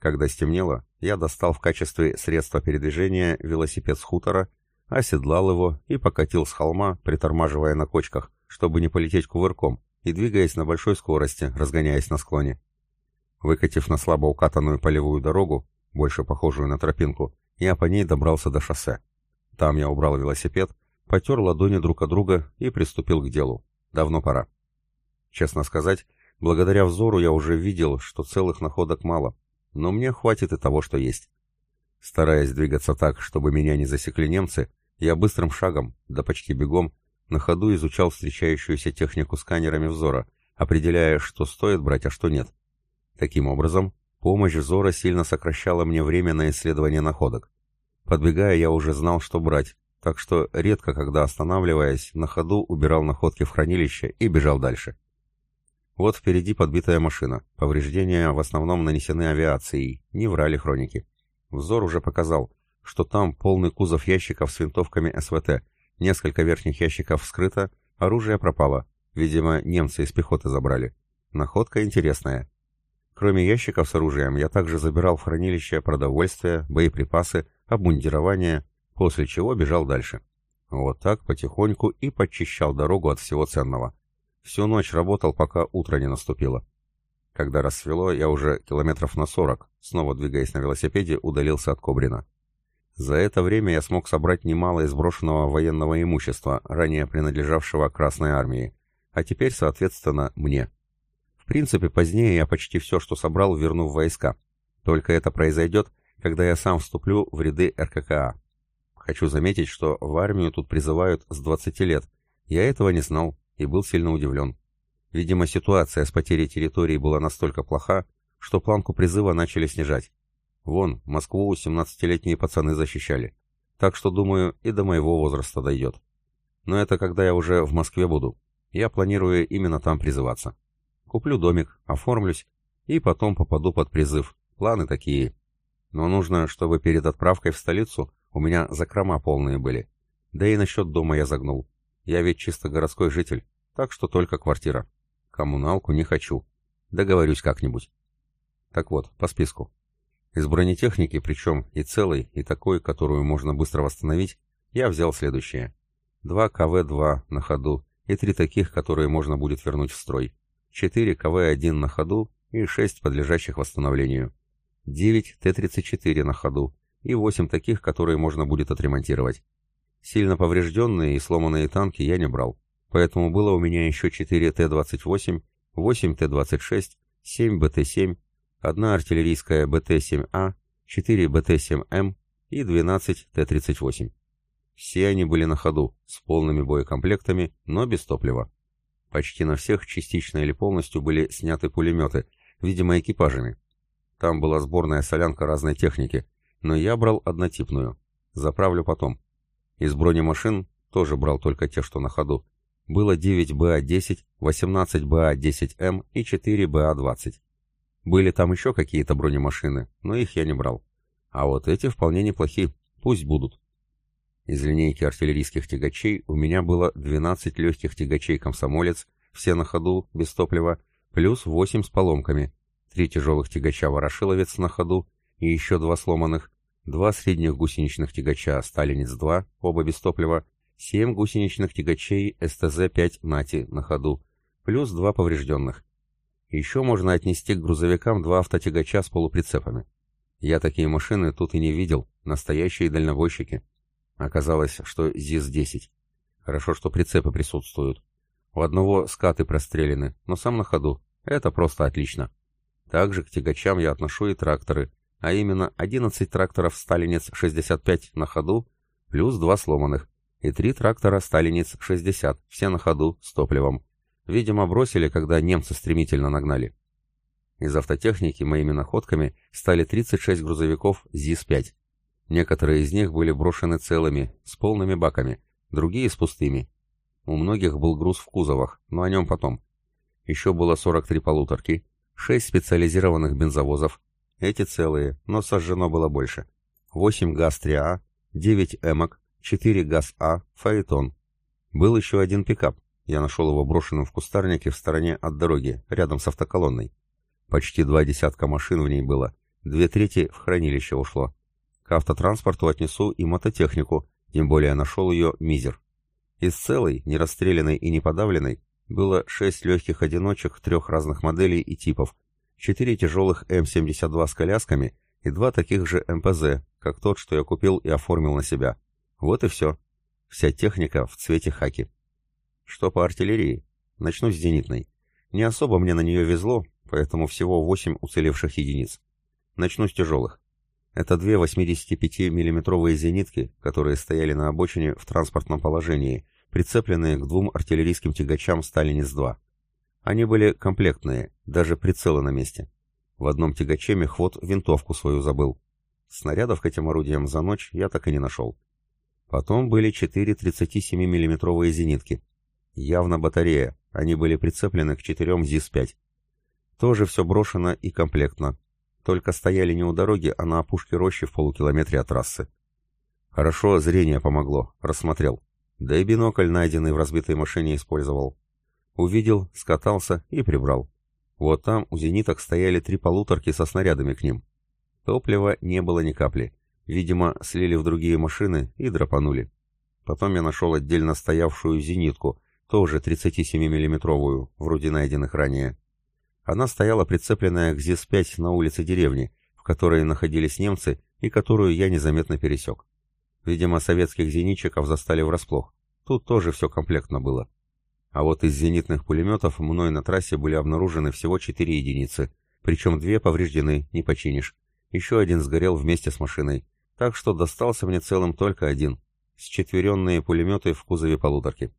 Когда стемнело, я достал в качестве средства передвижения велосипед с хутора, оседлал его и покатил с холма, притормаживая на кочках, чтобы не полететь кувырком, и двигаясь на большой скорости, разгоняясь на склоне. Выкатив на слабо укатанную полевую дорогу, больше похожую на тропинку, я по ней добрался до шоссе. Там я убрал велосипед, потер ладони друг от друга и приступил к делу. Давно пора. Честно сказать, благодаря взору я уже видел, что целых находок мало, но мне хватит и того, что есть. Стараясь двигаться так, чтобы меня не засекли немцы, я быстрым шагом, да почти бегом, на ходу изучал встречающуюся технику сканерами взора, определяя, что стоит брать, а что нет. Таким образом, помощь взора сильно сокращала мне время на исследование находок. Подбегая, я уже знал, что брать, так что редко, когда останавливаясь, на ходу убирал находки в хранилище и бежал дальше. Вот впереди подбитая машина. Повреждения в основном нанесены авиацией, не врали хроники. Взор уже показал, что там полный кузов ящиков с винтовками СВТ, несколько верхних ящиков вскрыто, оружие пропало. Видимо, немцы из пехоты забрали. Находка интересная. Кроме ящиков с оружием, я также забирал в хранилище продовольствие, боеприпасы, обмундирование, после чего бежал дальше. Вот так потихоньку и подчищал дорогу от всего ценного. Всю ночь работал, пока утро не наступило. Когда рассвело, я уже километров на сорок, снова двигаясь на велосипеде, удалился от Кобрина. За это время я смог собрать немало из брошенного военного имущества, ранее принадлежавшего Красной Армии, а теперь, соответственно, мне. В принципе, позднее я почти все, что собрал, верну в войска. Только это произойдет, когда я сам вступлю в ряды РККА. Хочу заметить, что в армию тут призывают с 20 лет. Я этого не знал и был сильно удивлен. Видимо, ситуация с потерей территории была настолько плоха, что планку призыва начали снижать. Вон, Москву 17-летние пацаны защищали. Так что, думаю, и до моего возраста дойдет. Но это когда я уже в Москве буду. Я планирую именно там призываться. Куплю домик, оформлюсь, и потом попаду под призыв. Планы такие. Но нужно, чтобы перед отправкой в столицу у меня закрома полные были. Да и насчет дома я загнул. Я ведь чисто городской житель, так что только квартира. Коммуналку не хочу. Договорюсь как-нибудь. Так вот, по списку. Из бронетехники, причем и целой, и такой, которую можно быстро восстановить, я взял следующее. Два КВ-2 на ходу и три таких, которые можно будет вернуть в строй. Четыре КВ-1 на ходу и шесть подлежащих восстановлению. Девять Т-34 на ходу и восемь таких, которые можно будет отремонтировать. Сильно поврежденные и сломанные танки я не брал поэтому было у меня еще 4 Т-28, 8 Т-26, 7 БТ-7, одна артиллерийская БТ-7А, 4 БТ-7М и 12 Т-38. Все они были на ходу, с полными боекомплектами, но без топлива. Почти на всех частично или полностью были сняты пулеметы, видимо, экипажами. Там была сборная солянка разной техники, но я брал однотипную. Заправлю потом. Из бронемашин тоже брал только те, что на ходу, было 9 БА-10, 18 БА-10М и 4 БА-20. Были там еще какие-то бронемашины, но их я не брал. А вот эти вполне неплохи, пусть будут. Из линейки артиллерийских тягачей у меня было 12 легких тягачей «Комсомолец», все на ходу, без топлива, плюс 8 с поломками, 3 тяжелых тягача «Ворошиловец» на ходу и еще два сломанных, два средних гусеничных тягача «Сталинец-2», оба без топлива, 7 гусеничных тягачей СТЗ-5 «Нати» на ходу, плюс два поврежденных. Еще можно отнести к грузовикам два автотягача с полуприцепами. Я такие машины тут и не видел, настоящие дальнобойщики. Оказалось, что ЗИС-10. Хорошо, что прицепы присутствуют. У одного скаты прострелены, но сам на ходу. Это просто отлично. Также к тягачам я отношу и тракторы, а именно 11 тракторов «Сталинец-65» на ходу, плюс два сломанных, и три трактора «Сталинец-60», все на ходу, с топливом. Видимо, бросили, когда немцы стремительно нагнали. Из автотехники моими находками стали 36 грузовиков ЗИС-5. Некоторые из них были брошены целыми, с полными баками, другие с пустыми. У многих был груз в кузовах, но о нем потом. Еще было 43 полуторки, 6 специализированных бензовозов, эти целые, но сожжено было больше. 8 ГАЗ-3А, 9 эмок, 4 ГАЗ-А, Фаэтон. Был еще один пикап. Я нашел его брошенным в кустарнике в стороне от дороги, рядом с автоколонной. Почти два десятка машин в ней было, две трети в хранилище ушло. К автотранспорту отнесу и мототехнику, тем более нашел ее мизер. Из целой, не расстрелянной и не подавленной, было шесть легких одиночек трех разных моделей и типов, четыре тяжелых М-72 с колясками и два таких же МПЗ, как тот, что я купил и оформил на себя. Вот и все. Вся техника в цвете хаки. Что по артиллерии? Начну с зенитной. Не особо мне на нее везло, поэтому всего 8 уцелевших единиц. Начну с тяжелых. Это две 85 миллиметровые зенитки, которые стояли на обочине в транспортном положении, прицепленные к двум артиллерийским тягачам «Сталинец-2». Они были комплектные, даже прицелы на месте. В одном тягаче мехвод винтовку свою забыл. Снарядов к этим орудиям за ночь я так и не нашел. Потом были четыре 37 миллиметровые зенитки. Явно батарея, они были прицеплены к четырем ЗИС-5. Тоже все брошено и комплектно. Только стояли не у дороги, а на опушке рощи в полукилометре от трассы. Хорошо, зрение помогло, рассмотрел. Да и бинокль, найденный в разбитой машине, использовал. Увидел, скатался и прибрал. Вот там у зениток стояли три полуторки со снарядами к ним. Топлива не было ни капли. Видимо, слили в другие машины и драпанули. Потом я нашел отдельно стоявшую зенитку, тоже 37 миллиметровую вроде найденных ранее. Она стояла прицепленная к ЗИС-5 на улице деревни, в которой находились немцы и которую я незаметно пересек. Видимо, советских зенитчиков застали врасплох. Тут тоже все комплектно было. А вот из зенитных пулеметов мной на трассе были обнаружены всего 4 единицы, причем две повреждены, не починишь Еще один сгорел вместе с машиной, так что достался мне целым только один, с четверенные пулеметы в кузове полуторки.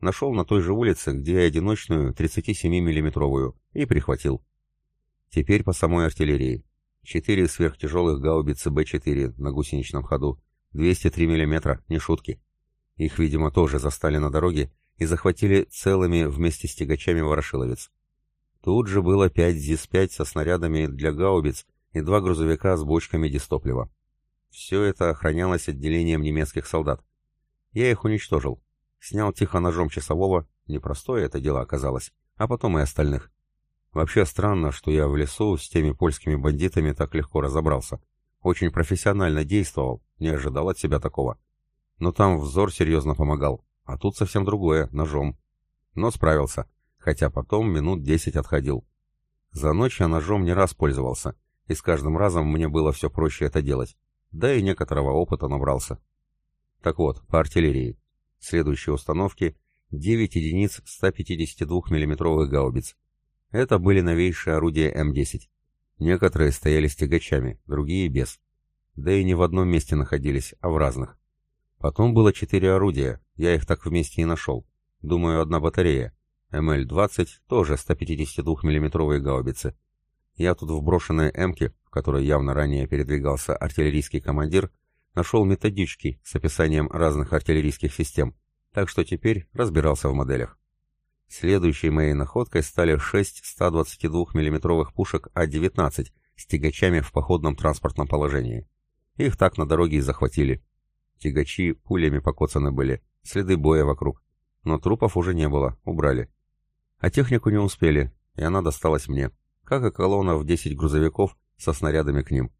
Нашел на той же улице, где и одиночную 37 миллиметровую и прихватил. Теперь по самой артиллерии. Четыре сверхтяжелых гаубицы Б-4 на гусеничном ходу, 203 мм, не шутки. Их, видимо, тоже застали на дороге и захватили целыми вместе с тягачами ворошиловец. Тут же было 5 ЗИС-5 со снарядами для гаубиц и два грузовика с бочками дистоплива. Все это охранялось отделением немецких солдат. Я их уничтожил. Снял тихо ножом часового, непростое это дело оказалось, а потом и остальных. Вообще странно, что я в лесу с теми польскими бандитами так легко разобрался. Очень профессионально действовал, не ожидал от себя такого. Но там взор серьезно помогал, а тут совсем другое, ножом. Но справился, хотя потом минут десять отходил. За ночь я ножом не раз пользовался, и с каждым разом мне было все проще это делать. Да и некоторого опыта набрался. Так вот, по артиллерии. Следующие установки 9 единиц 152 миллиметровых гаубиц. Это были новейшие орудия М-10. Некоторые стояли с тягачами, другие без. Да и не в одном месте находились, а в разных. Потом было четыре орудия, я их так вместе и нашел. Думаю, одна батарея. МЛ-20, тоже 152 миллиметровые гаубицы. Я тут в брошенной «Эмке», в которой явно ранее передвигался артиллерийский командир, нашел методички с описанием разных артиллерийских систем, так что теперь разбирался в моделях. Следующей моей находкой стали 6 122 миллиметровых пушек А-19 с тягачами в походном транспортном положении. Их так на дороге и захватили. Тягачи пулями покоцаны были, следы боя вокруг. Но трупов уже не было, убрали. А технику не успели, и она досталась мне, как и колонна в 10 грузовиков со снарядами к ним.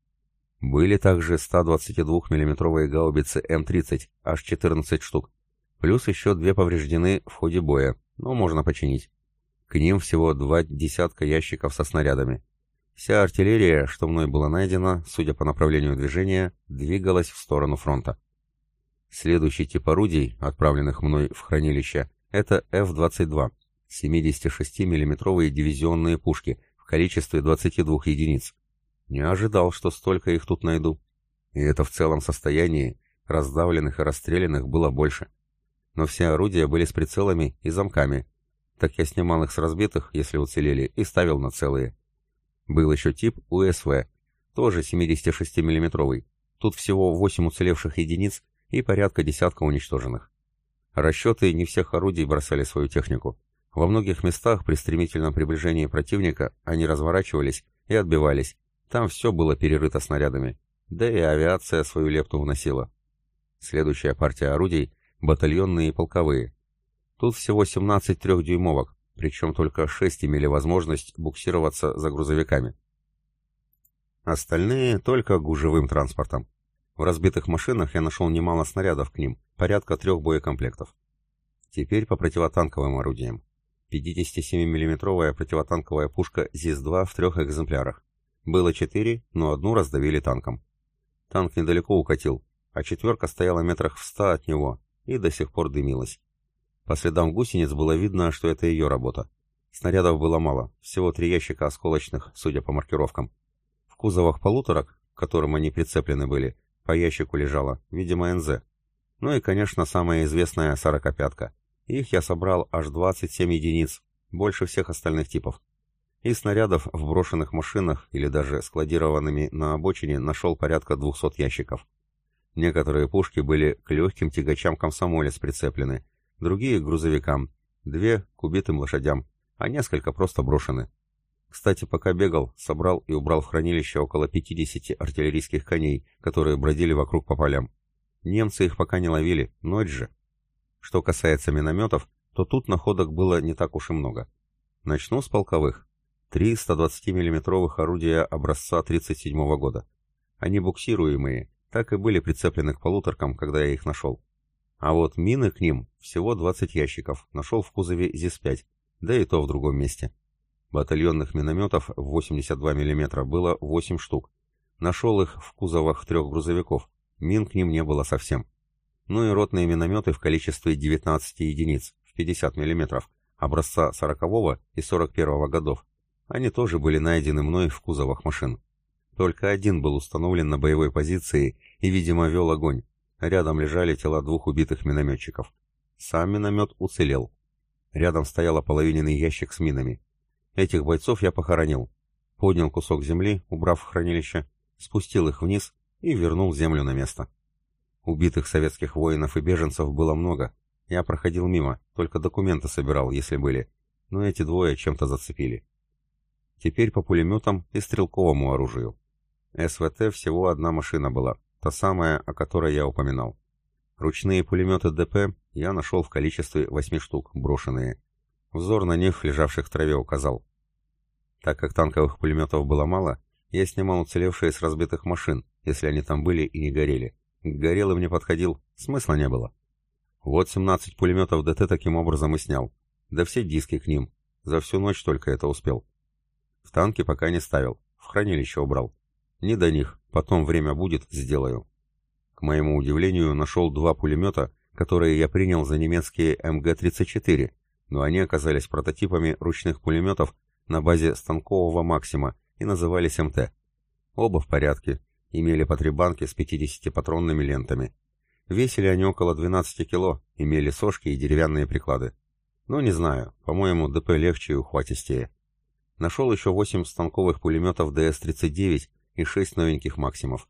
Были также 122 миллиметровые гаубицы М-30, аж 14 штук, плюс еще две повреждены в ходе боя, но можно починить. К ним всего два десятка ящиков со снарядами. Вся артиллерия, что мной была найдена, судя по направлению движения, двигалась в сторону фронта. Следующий тип орудий, отправленных мной в хранилище, это F-22, 76 миллиметровые дивизионные пушки в количестве 22 единиц. Не ожидал, что столько их тут найду. И это в целом состоянии, раздавленных и расстрелянных было больше но все орудия были с прицелами и замками. Так я снимал их с разбитых, если уцелели, и ставил на целые. Был еще тип УСВ, тоже 76 миллиметровый. Тут всего 8 уцелевших единиц и порядка десятка уничтоженных. Расчеты не всех орудий бросали свою технику. Во многих местах при стремительном приближении противника они разворачивались и отбивались. Там все было перерыто снарядами. Да и авиация свою лепту вносила. Следующая партия орудий батальонные и полковые. Тут всего 17 трехдюймовок, причем только 6 имели возможность буксироваться за грузовиками. Остальные только гужевым транспортом. В разбитых машинах я нашел немало снарядов к ним, порядка трех боекомплектов. Теперь по противотанковым орудиям. 57 миллиметровая противотанковая пушка ЗИС-2 в трех экземплярах. Было четыре, но одну раздавили танком. Танк недалеко укатил, а четверка стояла метрах в ста от него, и до сих пор дымилась. По следам гусениц было видно, что это ее работа. Снарядов было мало, всего три ящика осколочных, судя по маркировкам. В кузовах полуторок, к которым они прицеплены были, по ящику лежало, видимо, НЗ. Ну и, конечно, самая известная сорокопятка. Их я собрал аж 27 единиц, больше всех остальных типов. И снарядов в брошенных машинах или даже складированными на обочине нашел порядка 200 ящиков. Некоторые пушки были к легким тягачам комсомолец прицеплены, другие — грузовикам, две — к убитым лошадям, а несколько просто брошены. Кстати, пока бегал, собрал и убрал в хранилище около 50 артиллерийских коней, которые бродили вокруг по полям. Немцы их пока не ловили, ночь же. Что касается минометов, то тут находок было не так уж и много. Начну с полковых. Три 120 миллиметровых орудия образца 37 -го года. Они буксируемые, так и были прицеплены к полуторкам, когда я их нашел. А вот мины к ним всего 20 ящиков, нашел в кузове ЗИС-5, да и то в другом месте. Батальонных минометов 82 мм было 8 штук. Нашел их в кузовах трех грузовиков, мин к ним не было совсем. Ну и ротные минометы в количестве 19 единиц, в 50 мм, образца 40 и 41 годов. Они тоже были найдены мной в кузовах машин. Только один был установлен на боевой позиции и, видимо, вел огонь. Рядом лежали тела двух убитых минометчиков. Сам миномет уцелел. Рядом стоял ополовиненный ящик с минами. Этих бойцов я похоронил. Поднял кусок земли, убрав в хранилище, спустил их вниз и вернул землю на место. Убитых советских воинов и беженцев было много. Я проходил мимо, только документы собирал, если были. Но эти двое чем-то зацепили. Теперь по пулеметам и стрелковому оружию. СВТ всего одна машина была, та самая, о которой я упоминал. Ручные пулеметы ДП я нашел в количестве восьми штук, брошенные. Взор на них, лежавших в траве, указал. Так как танковых пулеметов было мало, я снимал уцелевшие с разбитых машин, если они там были и не горели. К горелым не подходил, смысла не было. Вот 17 пулеметов ДТ таким образом и снял. Да все диски к ним. За всю ночь только это успел. В танки пока не ставил, в хранилище убрал. Не до них, потом время будет, сделаю. К моему удивлению, нашел два пулемета, которые я принял за немецкие МГ-34, но они оказались прототипами ручных пулеметов на базе станкового «Максима» и назывались МТ. Оба в порядке, имели по три банки с 50-патронными лентами. Весили они около 12 кило, имели сошки и деревянные приклады. Ну, не знаю, по-моему, ДП легче и ухватистее. Нашел еще 8 станковых пулеметов ДС-39 и 6 новеньких «Максимов».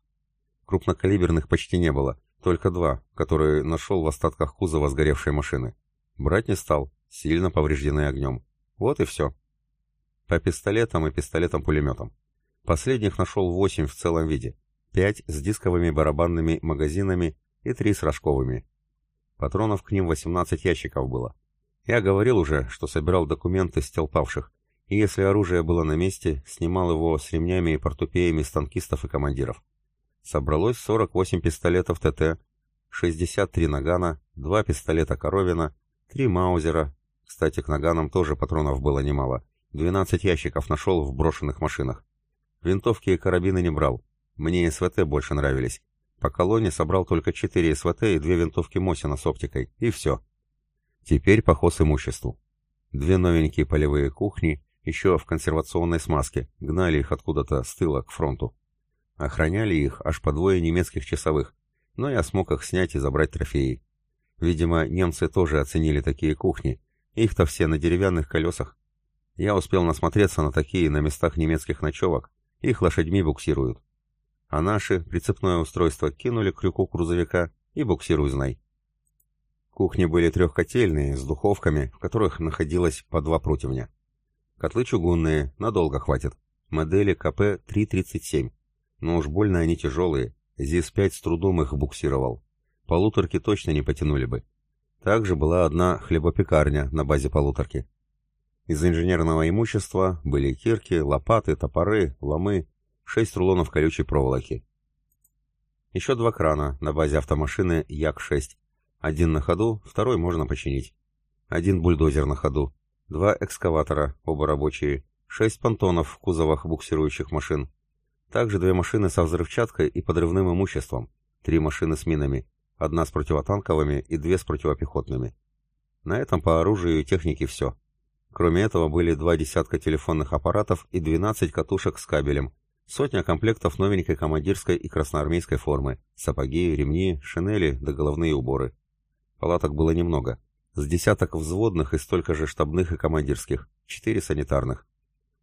Крупнокалиберных почти не было, только два, которые нашел в остатках кузова сгоревшей машины. Брать не стал, сильно повреждены огнем. Вот и все. По пистолетам и пистолетам-пулеметам. Последних нашел 8 в целом виде. 5 с дисковыми барабанными магазинами и 3 с рожковыми. Патронов к ним 18 ящиков было. Я говорил уже, что собирал документы с тел павших, и если оружие было на месте, снимал его с ремнями и портупеями станкистов и командиров. Собралось 48 пистолетов ТТ, 63 нагана, 2 пистолета Коровина, 3 маузера, кстати, к наганам тоже патронов было немало, 12 ящиков нашел в брошенных машинах. Винтовки и карабины не брал, мне СВТ больше нравились. По колонне собрал только 4 СВТ и 2 винтовки Мосина с оптикой, и все. Теперь по имуществу. Две новенькие полевые кухни, еще в консервационной смазке, гнали их откуда-то с тыла к фронту. Охраняли их аж по двое немецких часовых, но я смог их снять и забрать трофеи. Видимо, немцы тоже оценили такие кухни, их-то все на деревянных колесах. Я успел насмотреться на такие на местах немецких ночевок, их лошадьми буксируют. А наши прицепное устройство кинули к крюку грузовика и буксируй знай. Кухни были трехкотельные, с духовками, в которых находилось по два противня. Котлы чугунные, надолго хватит. Модели КП-337. Но уж больно они тяжелые. ЗИС-5 с трудом их буксировал. Полуторки точно не потянули бы. Также была одна хлебопекарня на базе полуторки. Из инженерного имущества были кирки, лопаты, топоры, ломы, шесть рулонов колючей проволоки. Еще два крана на базе автомашины Як-6. Один на ходу, второй можно починить. Один бульдозер на ходу, два экскаватора, оба рабочие, шесть понтонов в кузовах буксирующих машин. Также две машины со взрывчаткой и подрывным имуществом, три машины с минами, одна с противотанковыми и две с противопехотными. На этом по оружию и технике все. Кроме этого были два десятка телефонных аппаратов и 12 катушек с кабелем, сотня комплектов новенькой командирской и красноармейской формы, сапоги, ремни, шинели да головные уборы. Палаток было немного, с десяток взводных и столько же штабных и командирских, четыре санитарных.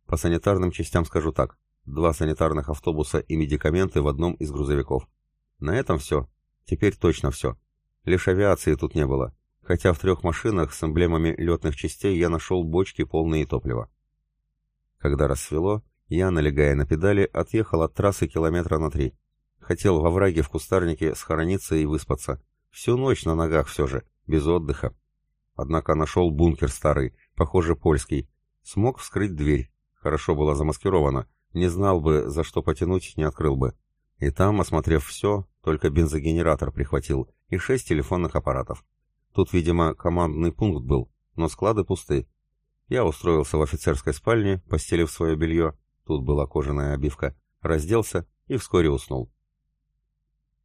По санитарным частям скажу так, два санитарных автобуса и медикаменты в одном из грузовиков. На этом все. Теперь точно все. Лишь авиации тут не было, хотя в трех машинах с эмблемами летных частей я нашел бочки, полные топлива. Когда рассвело, я, налегая на педали, отъехал от трассы километра на три. Хотел во враге в кустарнике схорониться и выспаться. Всю ночь на ногах все же, без отдыха. Однако нашел бункер старый, похоже, польский. Смог вскрыть дверь. Хорошо было замаскировано. Не знал бы, за что потянуть, не открыл бы. И там, осмотрев все, только бензогенератор прихватил и шесть телефонных аппаратов. Тут, видимо, командный пункт был, но склады пусты. Я устроился в офицерской спальне, постелив свое белье, тут была кожаная обивка, разделся и вскоре уснул.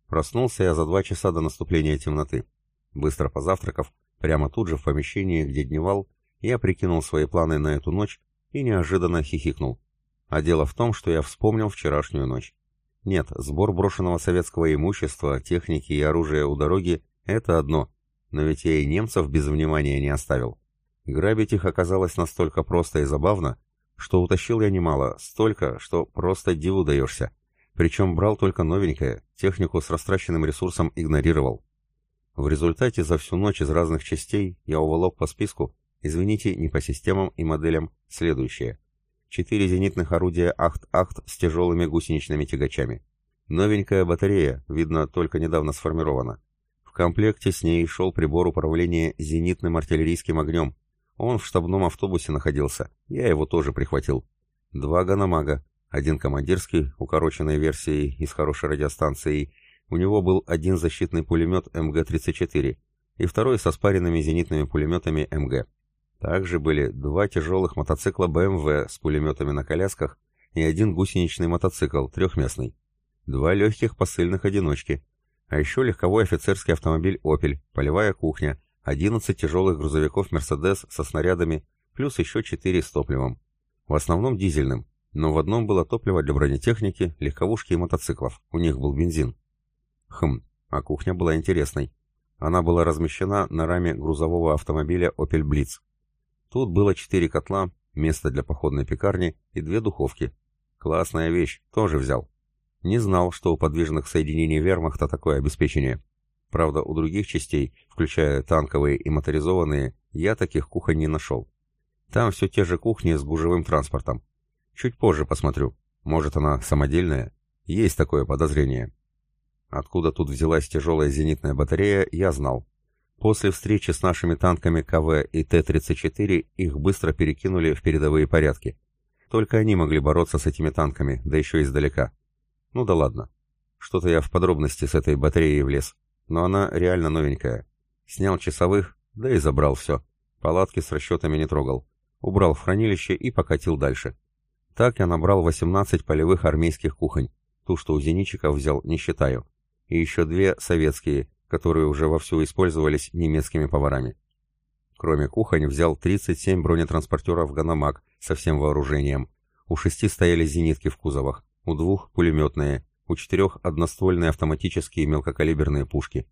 Проснулся я за два часа до наступления темноты. Быстро позавтракав, Прямо тут же в помещении, где дневал, я прикинул свои планы на эту ночь и неожиданно хихикнул. А дело в том, что я вспомнил вчерашнюю ночь. Нет, сбор брошенного советского имущества, техники и оружия у дороги – это одно, но ведь я и немцев без внимания не оставил. Грабить их оказалось настолько просто и забавно, что утащил я немало, столько, что просто диву даешься. Причем брал только новенькое, технику с растраченным ресурсом игнорировал. В результате за всю ночь из разных частей я уволок по списку, извините, не по системам и моделям, следующее. Четыре зенитных орудия Ахт-Ахт с тяжелыми гусеничными тягачами. Новенькая батарея, видно, только недавно сформирована. В комплекте с ней шел прибор управления зенитным артиллерийским огнем. Он в штабном автобусе находился, я его тоже прихватил. Два ганамага, один командирский, укороченной версией и с хорошей радиостанцией. У него был один защитный пулемет МГ-34 и второй со спаренными зенитными пулеметами МГ. Также были два тяжелых мотоцикла БМВ с пулеметами на колясках и один гусеничный мотоцикл, трехместный. Два легких посыльных одиночки. А еще легковой офицерский автомобиль «Опель», полевая кухня, 11 тяжелых грузовиков «Мерседес» со снарядами, плюс еще 4 с топливом. В основном дизельным, но в одном было топливо для бронетехники, легковушки и мотоциклов, у них был бензин. Хм, а кухня была интересной. Она была размещена на раме грузового автомобиля Opel Blitz. Тут было четыре котла, место для походной пекарни и две духовки. Классная вещь, тоже взял. Не знал, что у подвижных соединений вермахта такое обеспечение. Правда, у других частей, включая танковые и моторизованные, я таких кухонь не нашел. Там все те же кухни с гужевым транспортом. Чуть позже посмотрю. Может, она самодельная? Есть такое подозрение. Откуда тут взялась тяжелая зенитная батарея, я знал. После встречи с нашими танками КВ и Т-34 их быстро перекинули в передовые порядки. Только они могли бороться с этими танками, да еще издалека. Ну да ладно. Что-то я в подробности с этой батареей влез. Но она реально новенькая. Снял часовых, да и забрал все. Палатки с расчетами не трогал. Убрал в хранилище и покатил дальше. Так я набрал 18 полевых армейских кухонь. Ту, что у зенитчиков взял, не считаю. И еще две советские, которые уже вовсю использовались немецкими поварами. Кроме кухонь взял 37 бронетранспортеров «Ганамак» со всем вооружением. У шести стояли зенитки в кузовах, у двух — пулеметные, у четырех — одноствольные автоматические мелкокалиберные пушки.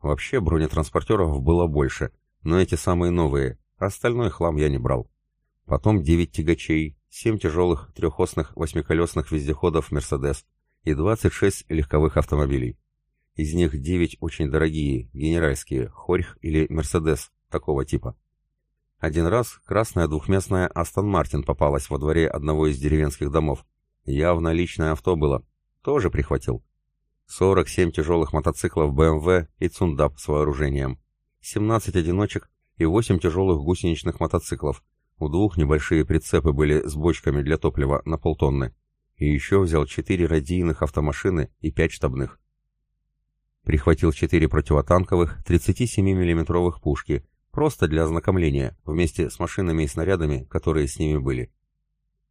Вообще бронетранспортеров было больше, но эти самые новые, остальной хлам я не брал. Потом 9 тягачей, 7 тяжелых трехосных восьмиколесных вездеходов «Мерседес» и 26 легковых автомобилей. Из них 9 очень дорогие, генеральские, «Хорьх» или «Мерседес» такого типа. Один раз красная двухместная «Астон Мартин» попалась во дворе одного из деревенских домов. Явно личное авто было. Тоже прихватил. 47 тяжелых мотоциклов BMW и Цундап с вооружением. 17 одиночек и 8 тяжелых гусеничных мотоциклов, у двух небольшие прицепы были с бочками для топлива на полтонны. И еще взял четыре радийных автомашины и пять штабных. Прихватил четыре противотанковых 37 миллиметровых пушки, просто для ознакомления, вместе с машинами и снарядами, которые с ними были.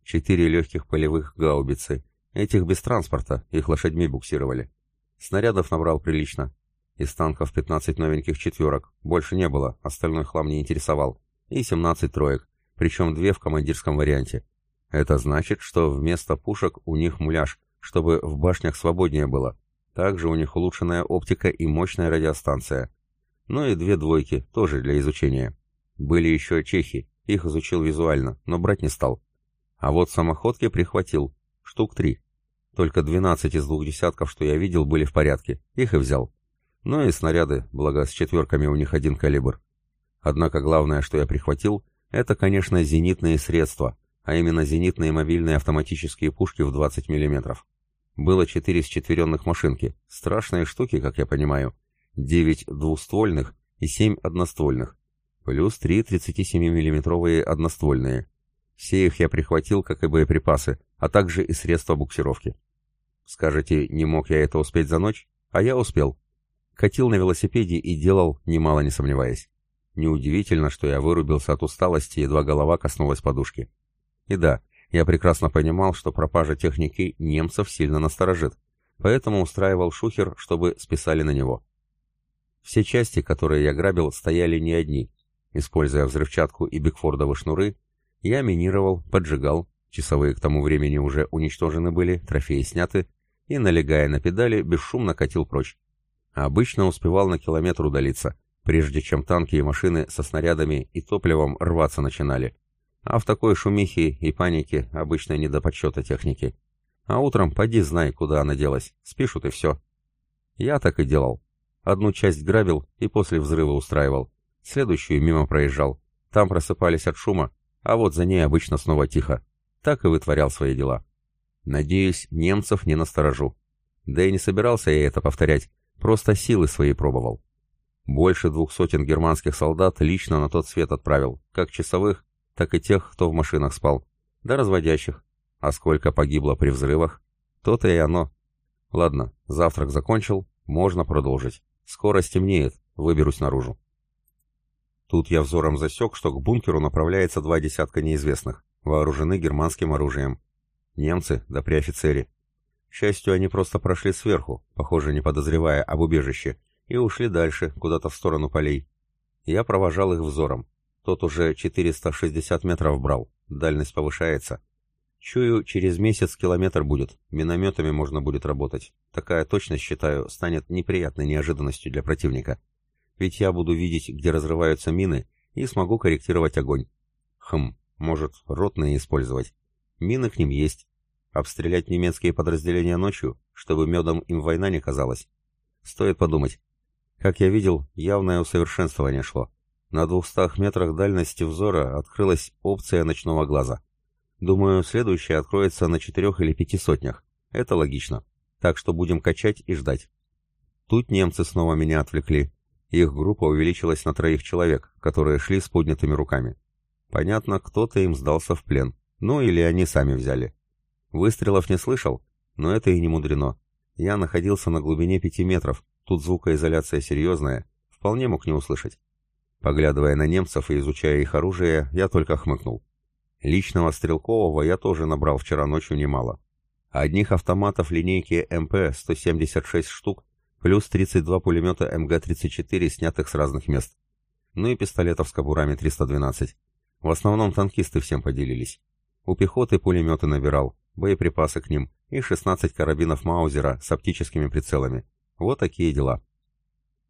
Четыре легких полевых гаубицы. Этих без транспорта, их лошадьми буксировали. Снарядов набрал прилично. Из танков 15 новеньких четверок, больше не было, остальной хлам не интересовал. И 17 троек, причем две в командирском варианте. Это значит, что вместо пушек у них муляж, чтобы в башнях свободнее было. Также у них улучшенная оптика и мощная радиостанция. Ну и две двойки, тоже для изучения. Были еще чехи, их изучил визуально, но брать не стал. А вот самоходки прихватил, штук три. Только 12 из двух десятков, что я видел, были в порядке, их и взял. Ну и снаряды, благо с четверками у них один калибр. Однако главное, что я прихватил, это, конечно, зенитные средства, а именно зенитные мобильные автоматические пушки в 20 мм. Было четыре счетверенных машинки, страшные штуки, как я понимаю, 9 двуствольных и 7 одноствольных, плюс 3 37 миллиметровые одноствольные. Все их я прихватил, как и боеприпасы, а также и средства буксировки. Скажете, не мог я это успеть за ночь? А я успел. Катил на велосипеде и делал, немало не сомневаясь. Неудивительно, что я вырубился от усталости, едва голова коснулась подушки. И да, я прекрасно понимал, что пропажа техники немцев сильно насторожит, поэтому устраивал шухер, чтобы списали на него. Все части, которые я грабил, стояли не одни. Используя взрывчатку и бигфордовы шнуры, я минировал, поджигал, Часовые к тому времени уже уничтожены были, трофеи сняты, и, налегая на педали, бесшумно катил прочь. Обычно успевал на километр удалиться, прежде чем танки и машины со снарядами и топливом рваться начинали. А в такой шумихе и панике обычно не до подсчета техники. А утром поди знай, куда она делась, спишут и все. Я так и делал. Одну часть грабил и после взрыва устраивал. Следующую мимо проезжал. Там просыпались от шума, а вот за ней обычно снова тихо. Так и вытворял свои дела. Надеюсь, немцев не насторожу. Да и не собирался я это повторять, просто силы свои пробовал. Больше двух сотен германских солдат лично на тот свет отправил, как часовых, так и тех, кто в машинах спал, да разводящих. А сколько погибло при взрывах, то-то и оно. Ладно, завтрак закончил, можно продолжить. Скоро стемнеет, выберусь наружу. Тут я взором засек, что к бункеру направляется два десятка неизвестных, вооружены германским оружием. Немцы, да при офицере. К счастью, они просто прошли сверху, похоже, не подозревая об убежище, и ушли дальше, куда-то в сторону полей. Я провожал их взором. Тот уже 460 метров брал, дальность повышается. Чую, через месяц километр будет, минометами можно будет работать. Такая точность, считаю, станет неприятной неожиданностью для противника. Ведь я буду видеть, где разрываются мины, и смогу корректировать огонь. Хм, может, ротные использовать. Мины к ним есть. Обстрелять немецкие подразделения ночью, чтобы медом им война не казалась. Стоит подумать. Как я видел, явное усовершенствование шло. На двухстах метрах дальности взора открылась опция ночного глаза. Думаю, следующая откроется на четырех или пяти сотнях. Это логично. Так что будем качать и ждать. Тут немцы снова меня отвлекли. Их группа увеличилась на троих человек, которые шли с поднятыми руками. Понятно, кто-то им сдался в плен. Ну или они сами взяли. Выстрелов не слышал, но это и не мудрено. Я находился на глубине пяти метров, тут звукоизоляция серьезная, вполне мог не услышать. Поглядывая на немцев и изучая их оружие, я только хмыкнул. Личного стрелкового я тоже набрал вчера ночью немало. Одних автоматов линейки МП 176 штук, плюс 32 пулемета МГ-34, снятых с разных мест. Ну и пистолетов с кобурами 312. В основном танкисты всем поделились. У пехоты пулеметы набирал, боеприпасы к ним и 16 карабинов Маузера с оптическими прицелами. Вот такие дела.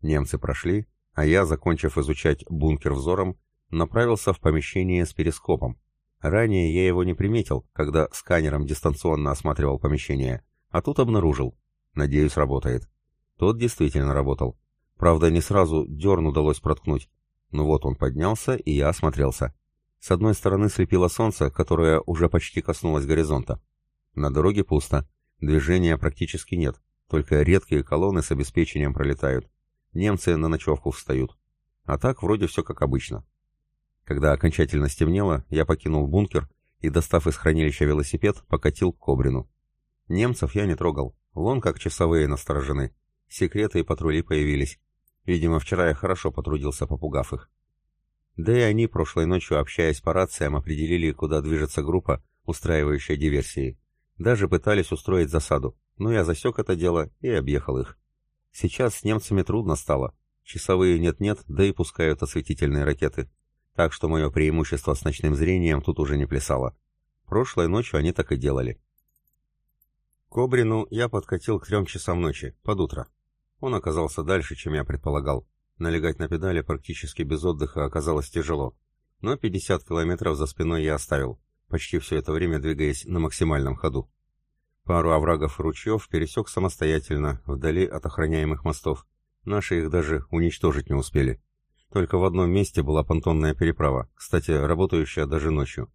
Немцы прошли, а я, закончив изучать бункер взором, направился в помещение с перископом. Ранее я его не приметил, когда сканером дистанционно осматривал помещение, а тут обнаружил. Надеюсь, работает. Тот действительно работал. Правда, не сразу дерн удалось проткнуть. Но вот он поднялся, и я осмотрелся. С одной стороны слепило солнце, которое уже почти коснулось горизонта. На дороге пусто. Движения практически нет. Только редкие колонны с обеспечением пролетают. Немцы на ночевку встают. А так вроде все как обычно. Когда окончательно стемнело, я покинул бункер и, достав из хранилища велосипед, покатил к Кобрину. Немцев я не трогал. Вон как часовые насторожены. Секреты и патрули появились. Видимо, вчера я хорошо потрудился, попугав их. Да и они прошлой ночью, общаясь по рациям, определили, куда движется группа, устраивающая диверсии. Даже пытались устроить засаду, но я засек это дело и объехал их. Сейчас с немцами трудно стало. Часовые нет-нет, да и пускают осветительные ракеты. Так что мое преимущество с ночным зрением тут уже не плясало. Прошлой ночью они так и делали. К Обрину я подкатил к трем часам ночи, под утро. Он оказался дальше, чем я предполагал. Налегать на педали практически без отдыха оказалось тяжело. Но 50 километров за спиной я оставил, почти все это время двигаясь на максимальном ходу. Пару оврагов и ручьев пересек самостоятельно, вдали от охраняемых мостов. Наши их даже уничтожить не успели. Только в одном месте была понтонная переправа, кстати, работающая даже ночью.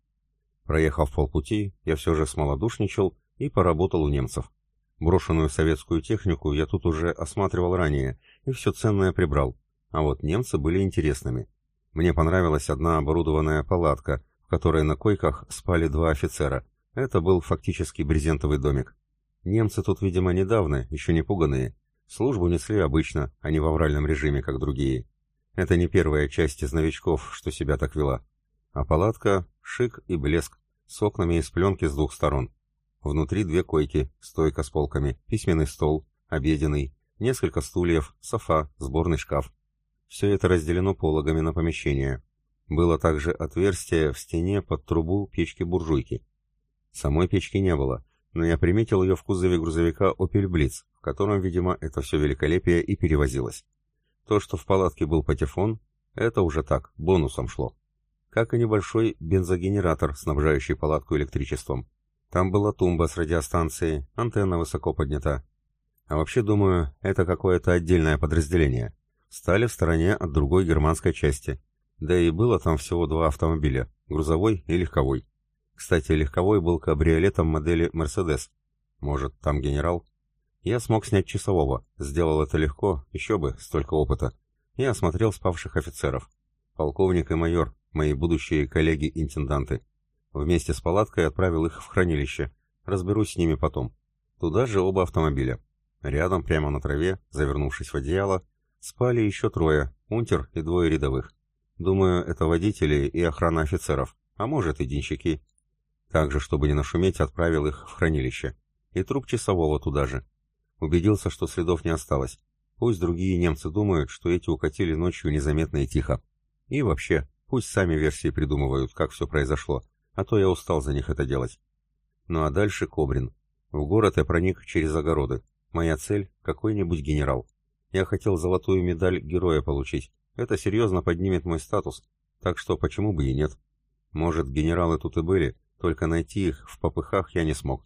Проехав полпути, я все же смолодушничал и поработал у немцев. Брошенную советскую технику я тут уже осматривал ранее и все ценное прибрал. А вот немцы были интересными. Мне понравилась одна оборудованная палатка, в которой на койках спали два офицера. Это был фактически брезентовый домик. Немцы тут, видимо, недавно, еще не пуганные. Службу несли обычно, а не в авральном режиме, как другие. Это не первая часть из новичков, что себя так вела. А палатка — шик и блеск, с окнами из пленки с двух сторон. Внутри две койки, стойка с полками, письменный стол, обеденный, несколько стульев, софа, сборный шкаф. Все это разделено пологами на помещение. Было также отверстие в стене под трубу печки-буржуйки. Самой печки не было, но я приметил ее в кузове грузовика «Опель Блиц», в котором, видимо, это все великолепие и перевозилось. То, что в палатке был патефон, это уже так, бонусом шло. Как и небольшой бензогенератор, снабжающий палатку электричеством. Там была тумба с радиостанцией, антенна высоко поднята. А вообще, думаю, это какое-то отдельное подразделение. Стали в стороне от другой германской части. Да и было там всего два автомобиля, грузовой и легковой. Кстати, легковой был кабриолетом модели «Мерседес». Может, там генерал? Я смог снять часового, сделал это легко, еще бы, столько опыта. И осмотрел спавших офицеров. Полковник и майор, мои будущие коллеги-интенданты. Вместе с палаткой отправил их в хранилище. Разберусь с ними потом. Туда же оба автомобиля. Рядом, прямо на траве, завернувшись в одеяло, спали еще трое, унтер и двое рядовых. Думаю, это водители и охрана офицеров, а может и денщики. Также, чтобы не нашуметь, отправил их в хранилище. И труп часового туда же. Убедился, что следов не осталось. Пусть другие немцы думают, что эти укатили ночью незаметно и тихо. И вообще, пусть сами версии придумывают, как все произошло, а то я устал за них это делать. Ну а дальше Кобрин. В город я проник через огороды. Моя цель — какой-нибудь генерал. Я хотел золотую медаль героя получить. Это серьезно поднимет мой статус, так что почему бы и нет. Может, генералы тут и были, только найти их в попыхах я не смог.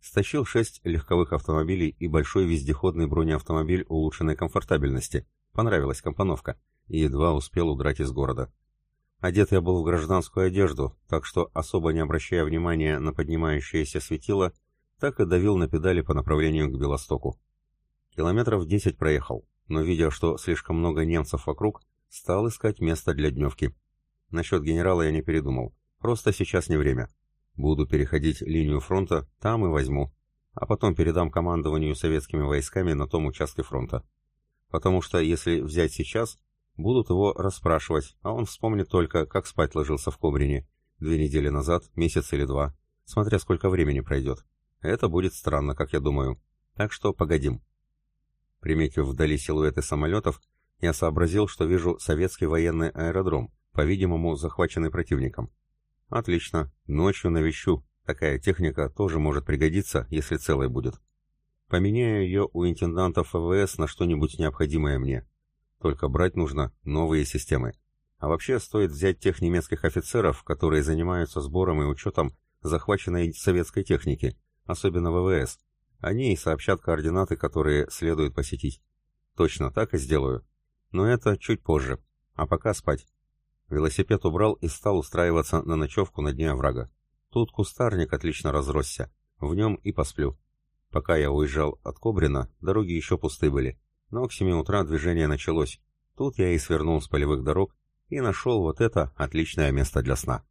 Стащил шесть легковых автомобилей и большой вездеходный бронеавтомобиль улучшенной комфортабельности. Понравилась компоновка. И едва успел удрать из города. Одет я был в гражданскую одежду, так что, особо не обращая внимания на поднимающееся светило, так и давил на педали по направлению к Белостоку. Километров десять проехал, но, видя, что слишком много немцев вокруг, стал искать место для дневки. Насчет генерала я не передумал. Просто сейчас не время. Буду переходить линию фронта, там и возьму. А потом передам командованию советскими войсками на том участке фронта. Потому что если взять сейчас, будут его расспрашивать, а он вспомнит только, как спать ложился в Кобрине. Две недели назад, месяц или два. Смотря сколько времени пройдет. Это будет странно, как я думаю. Так что погодим. Приметив вдали силуэты самолетов, я сообразил, что вижу советский военный аэродром, по-видимому, захваченный противником. Отлично, ночью навещу. Такая техника тоже может пригодиться, если целой будет. Поменяю ее у интендантов ФВС на что-нибудь необходимое мне. Только брать нужно новые системы. А вообще стоит взять тех немецких офицеров, которые занимаются сбором и учетом захваченной советской техники, особенно ВВС. Они и сообщат координаты, которые следует посетить. Точно так и сделаю. Но это чуть позже. А пока спать. Велосипед убрал и стал устраиваться на ночевку на дне оврага. Тут кустарник отлично разросся. В нем и посплю. Пока я уезжал от Кобрина, дороги еще пусты были. Но к семи утра движение началось. Тут я и свернул с полевых дорог и нашел вот это отличное место для сна.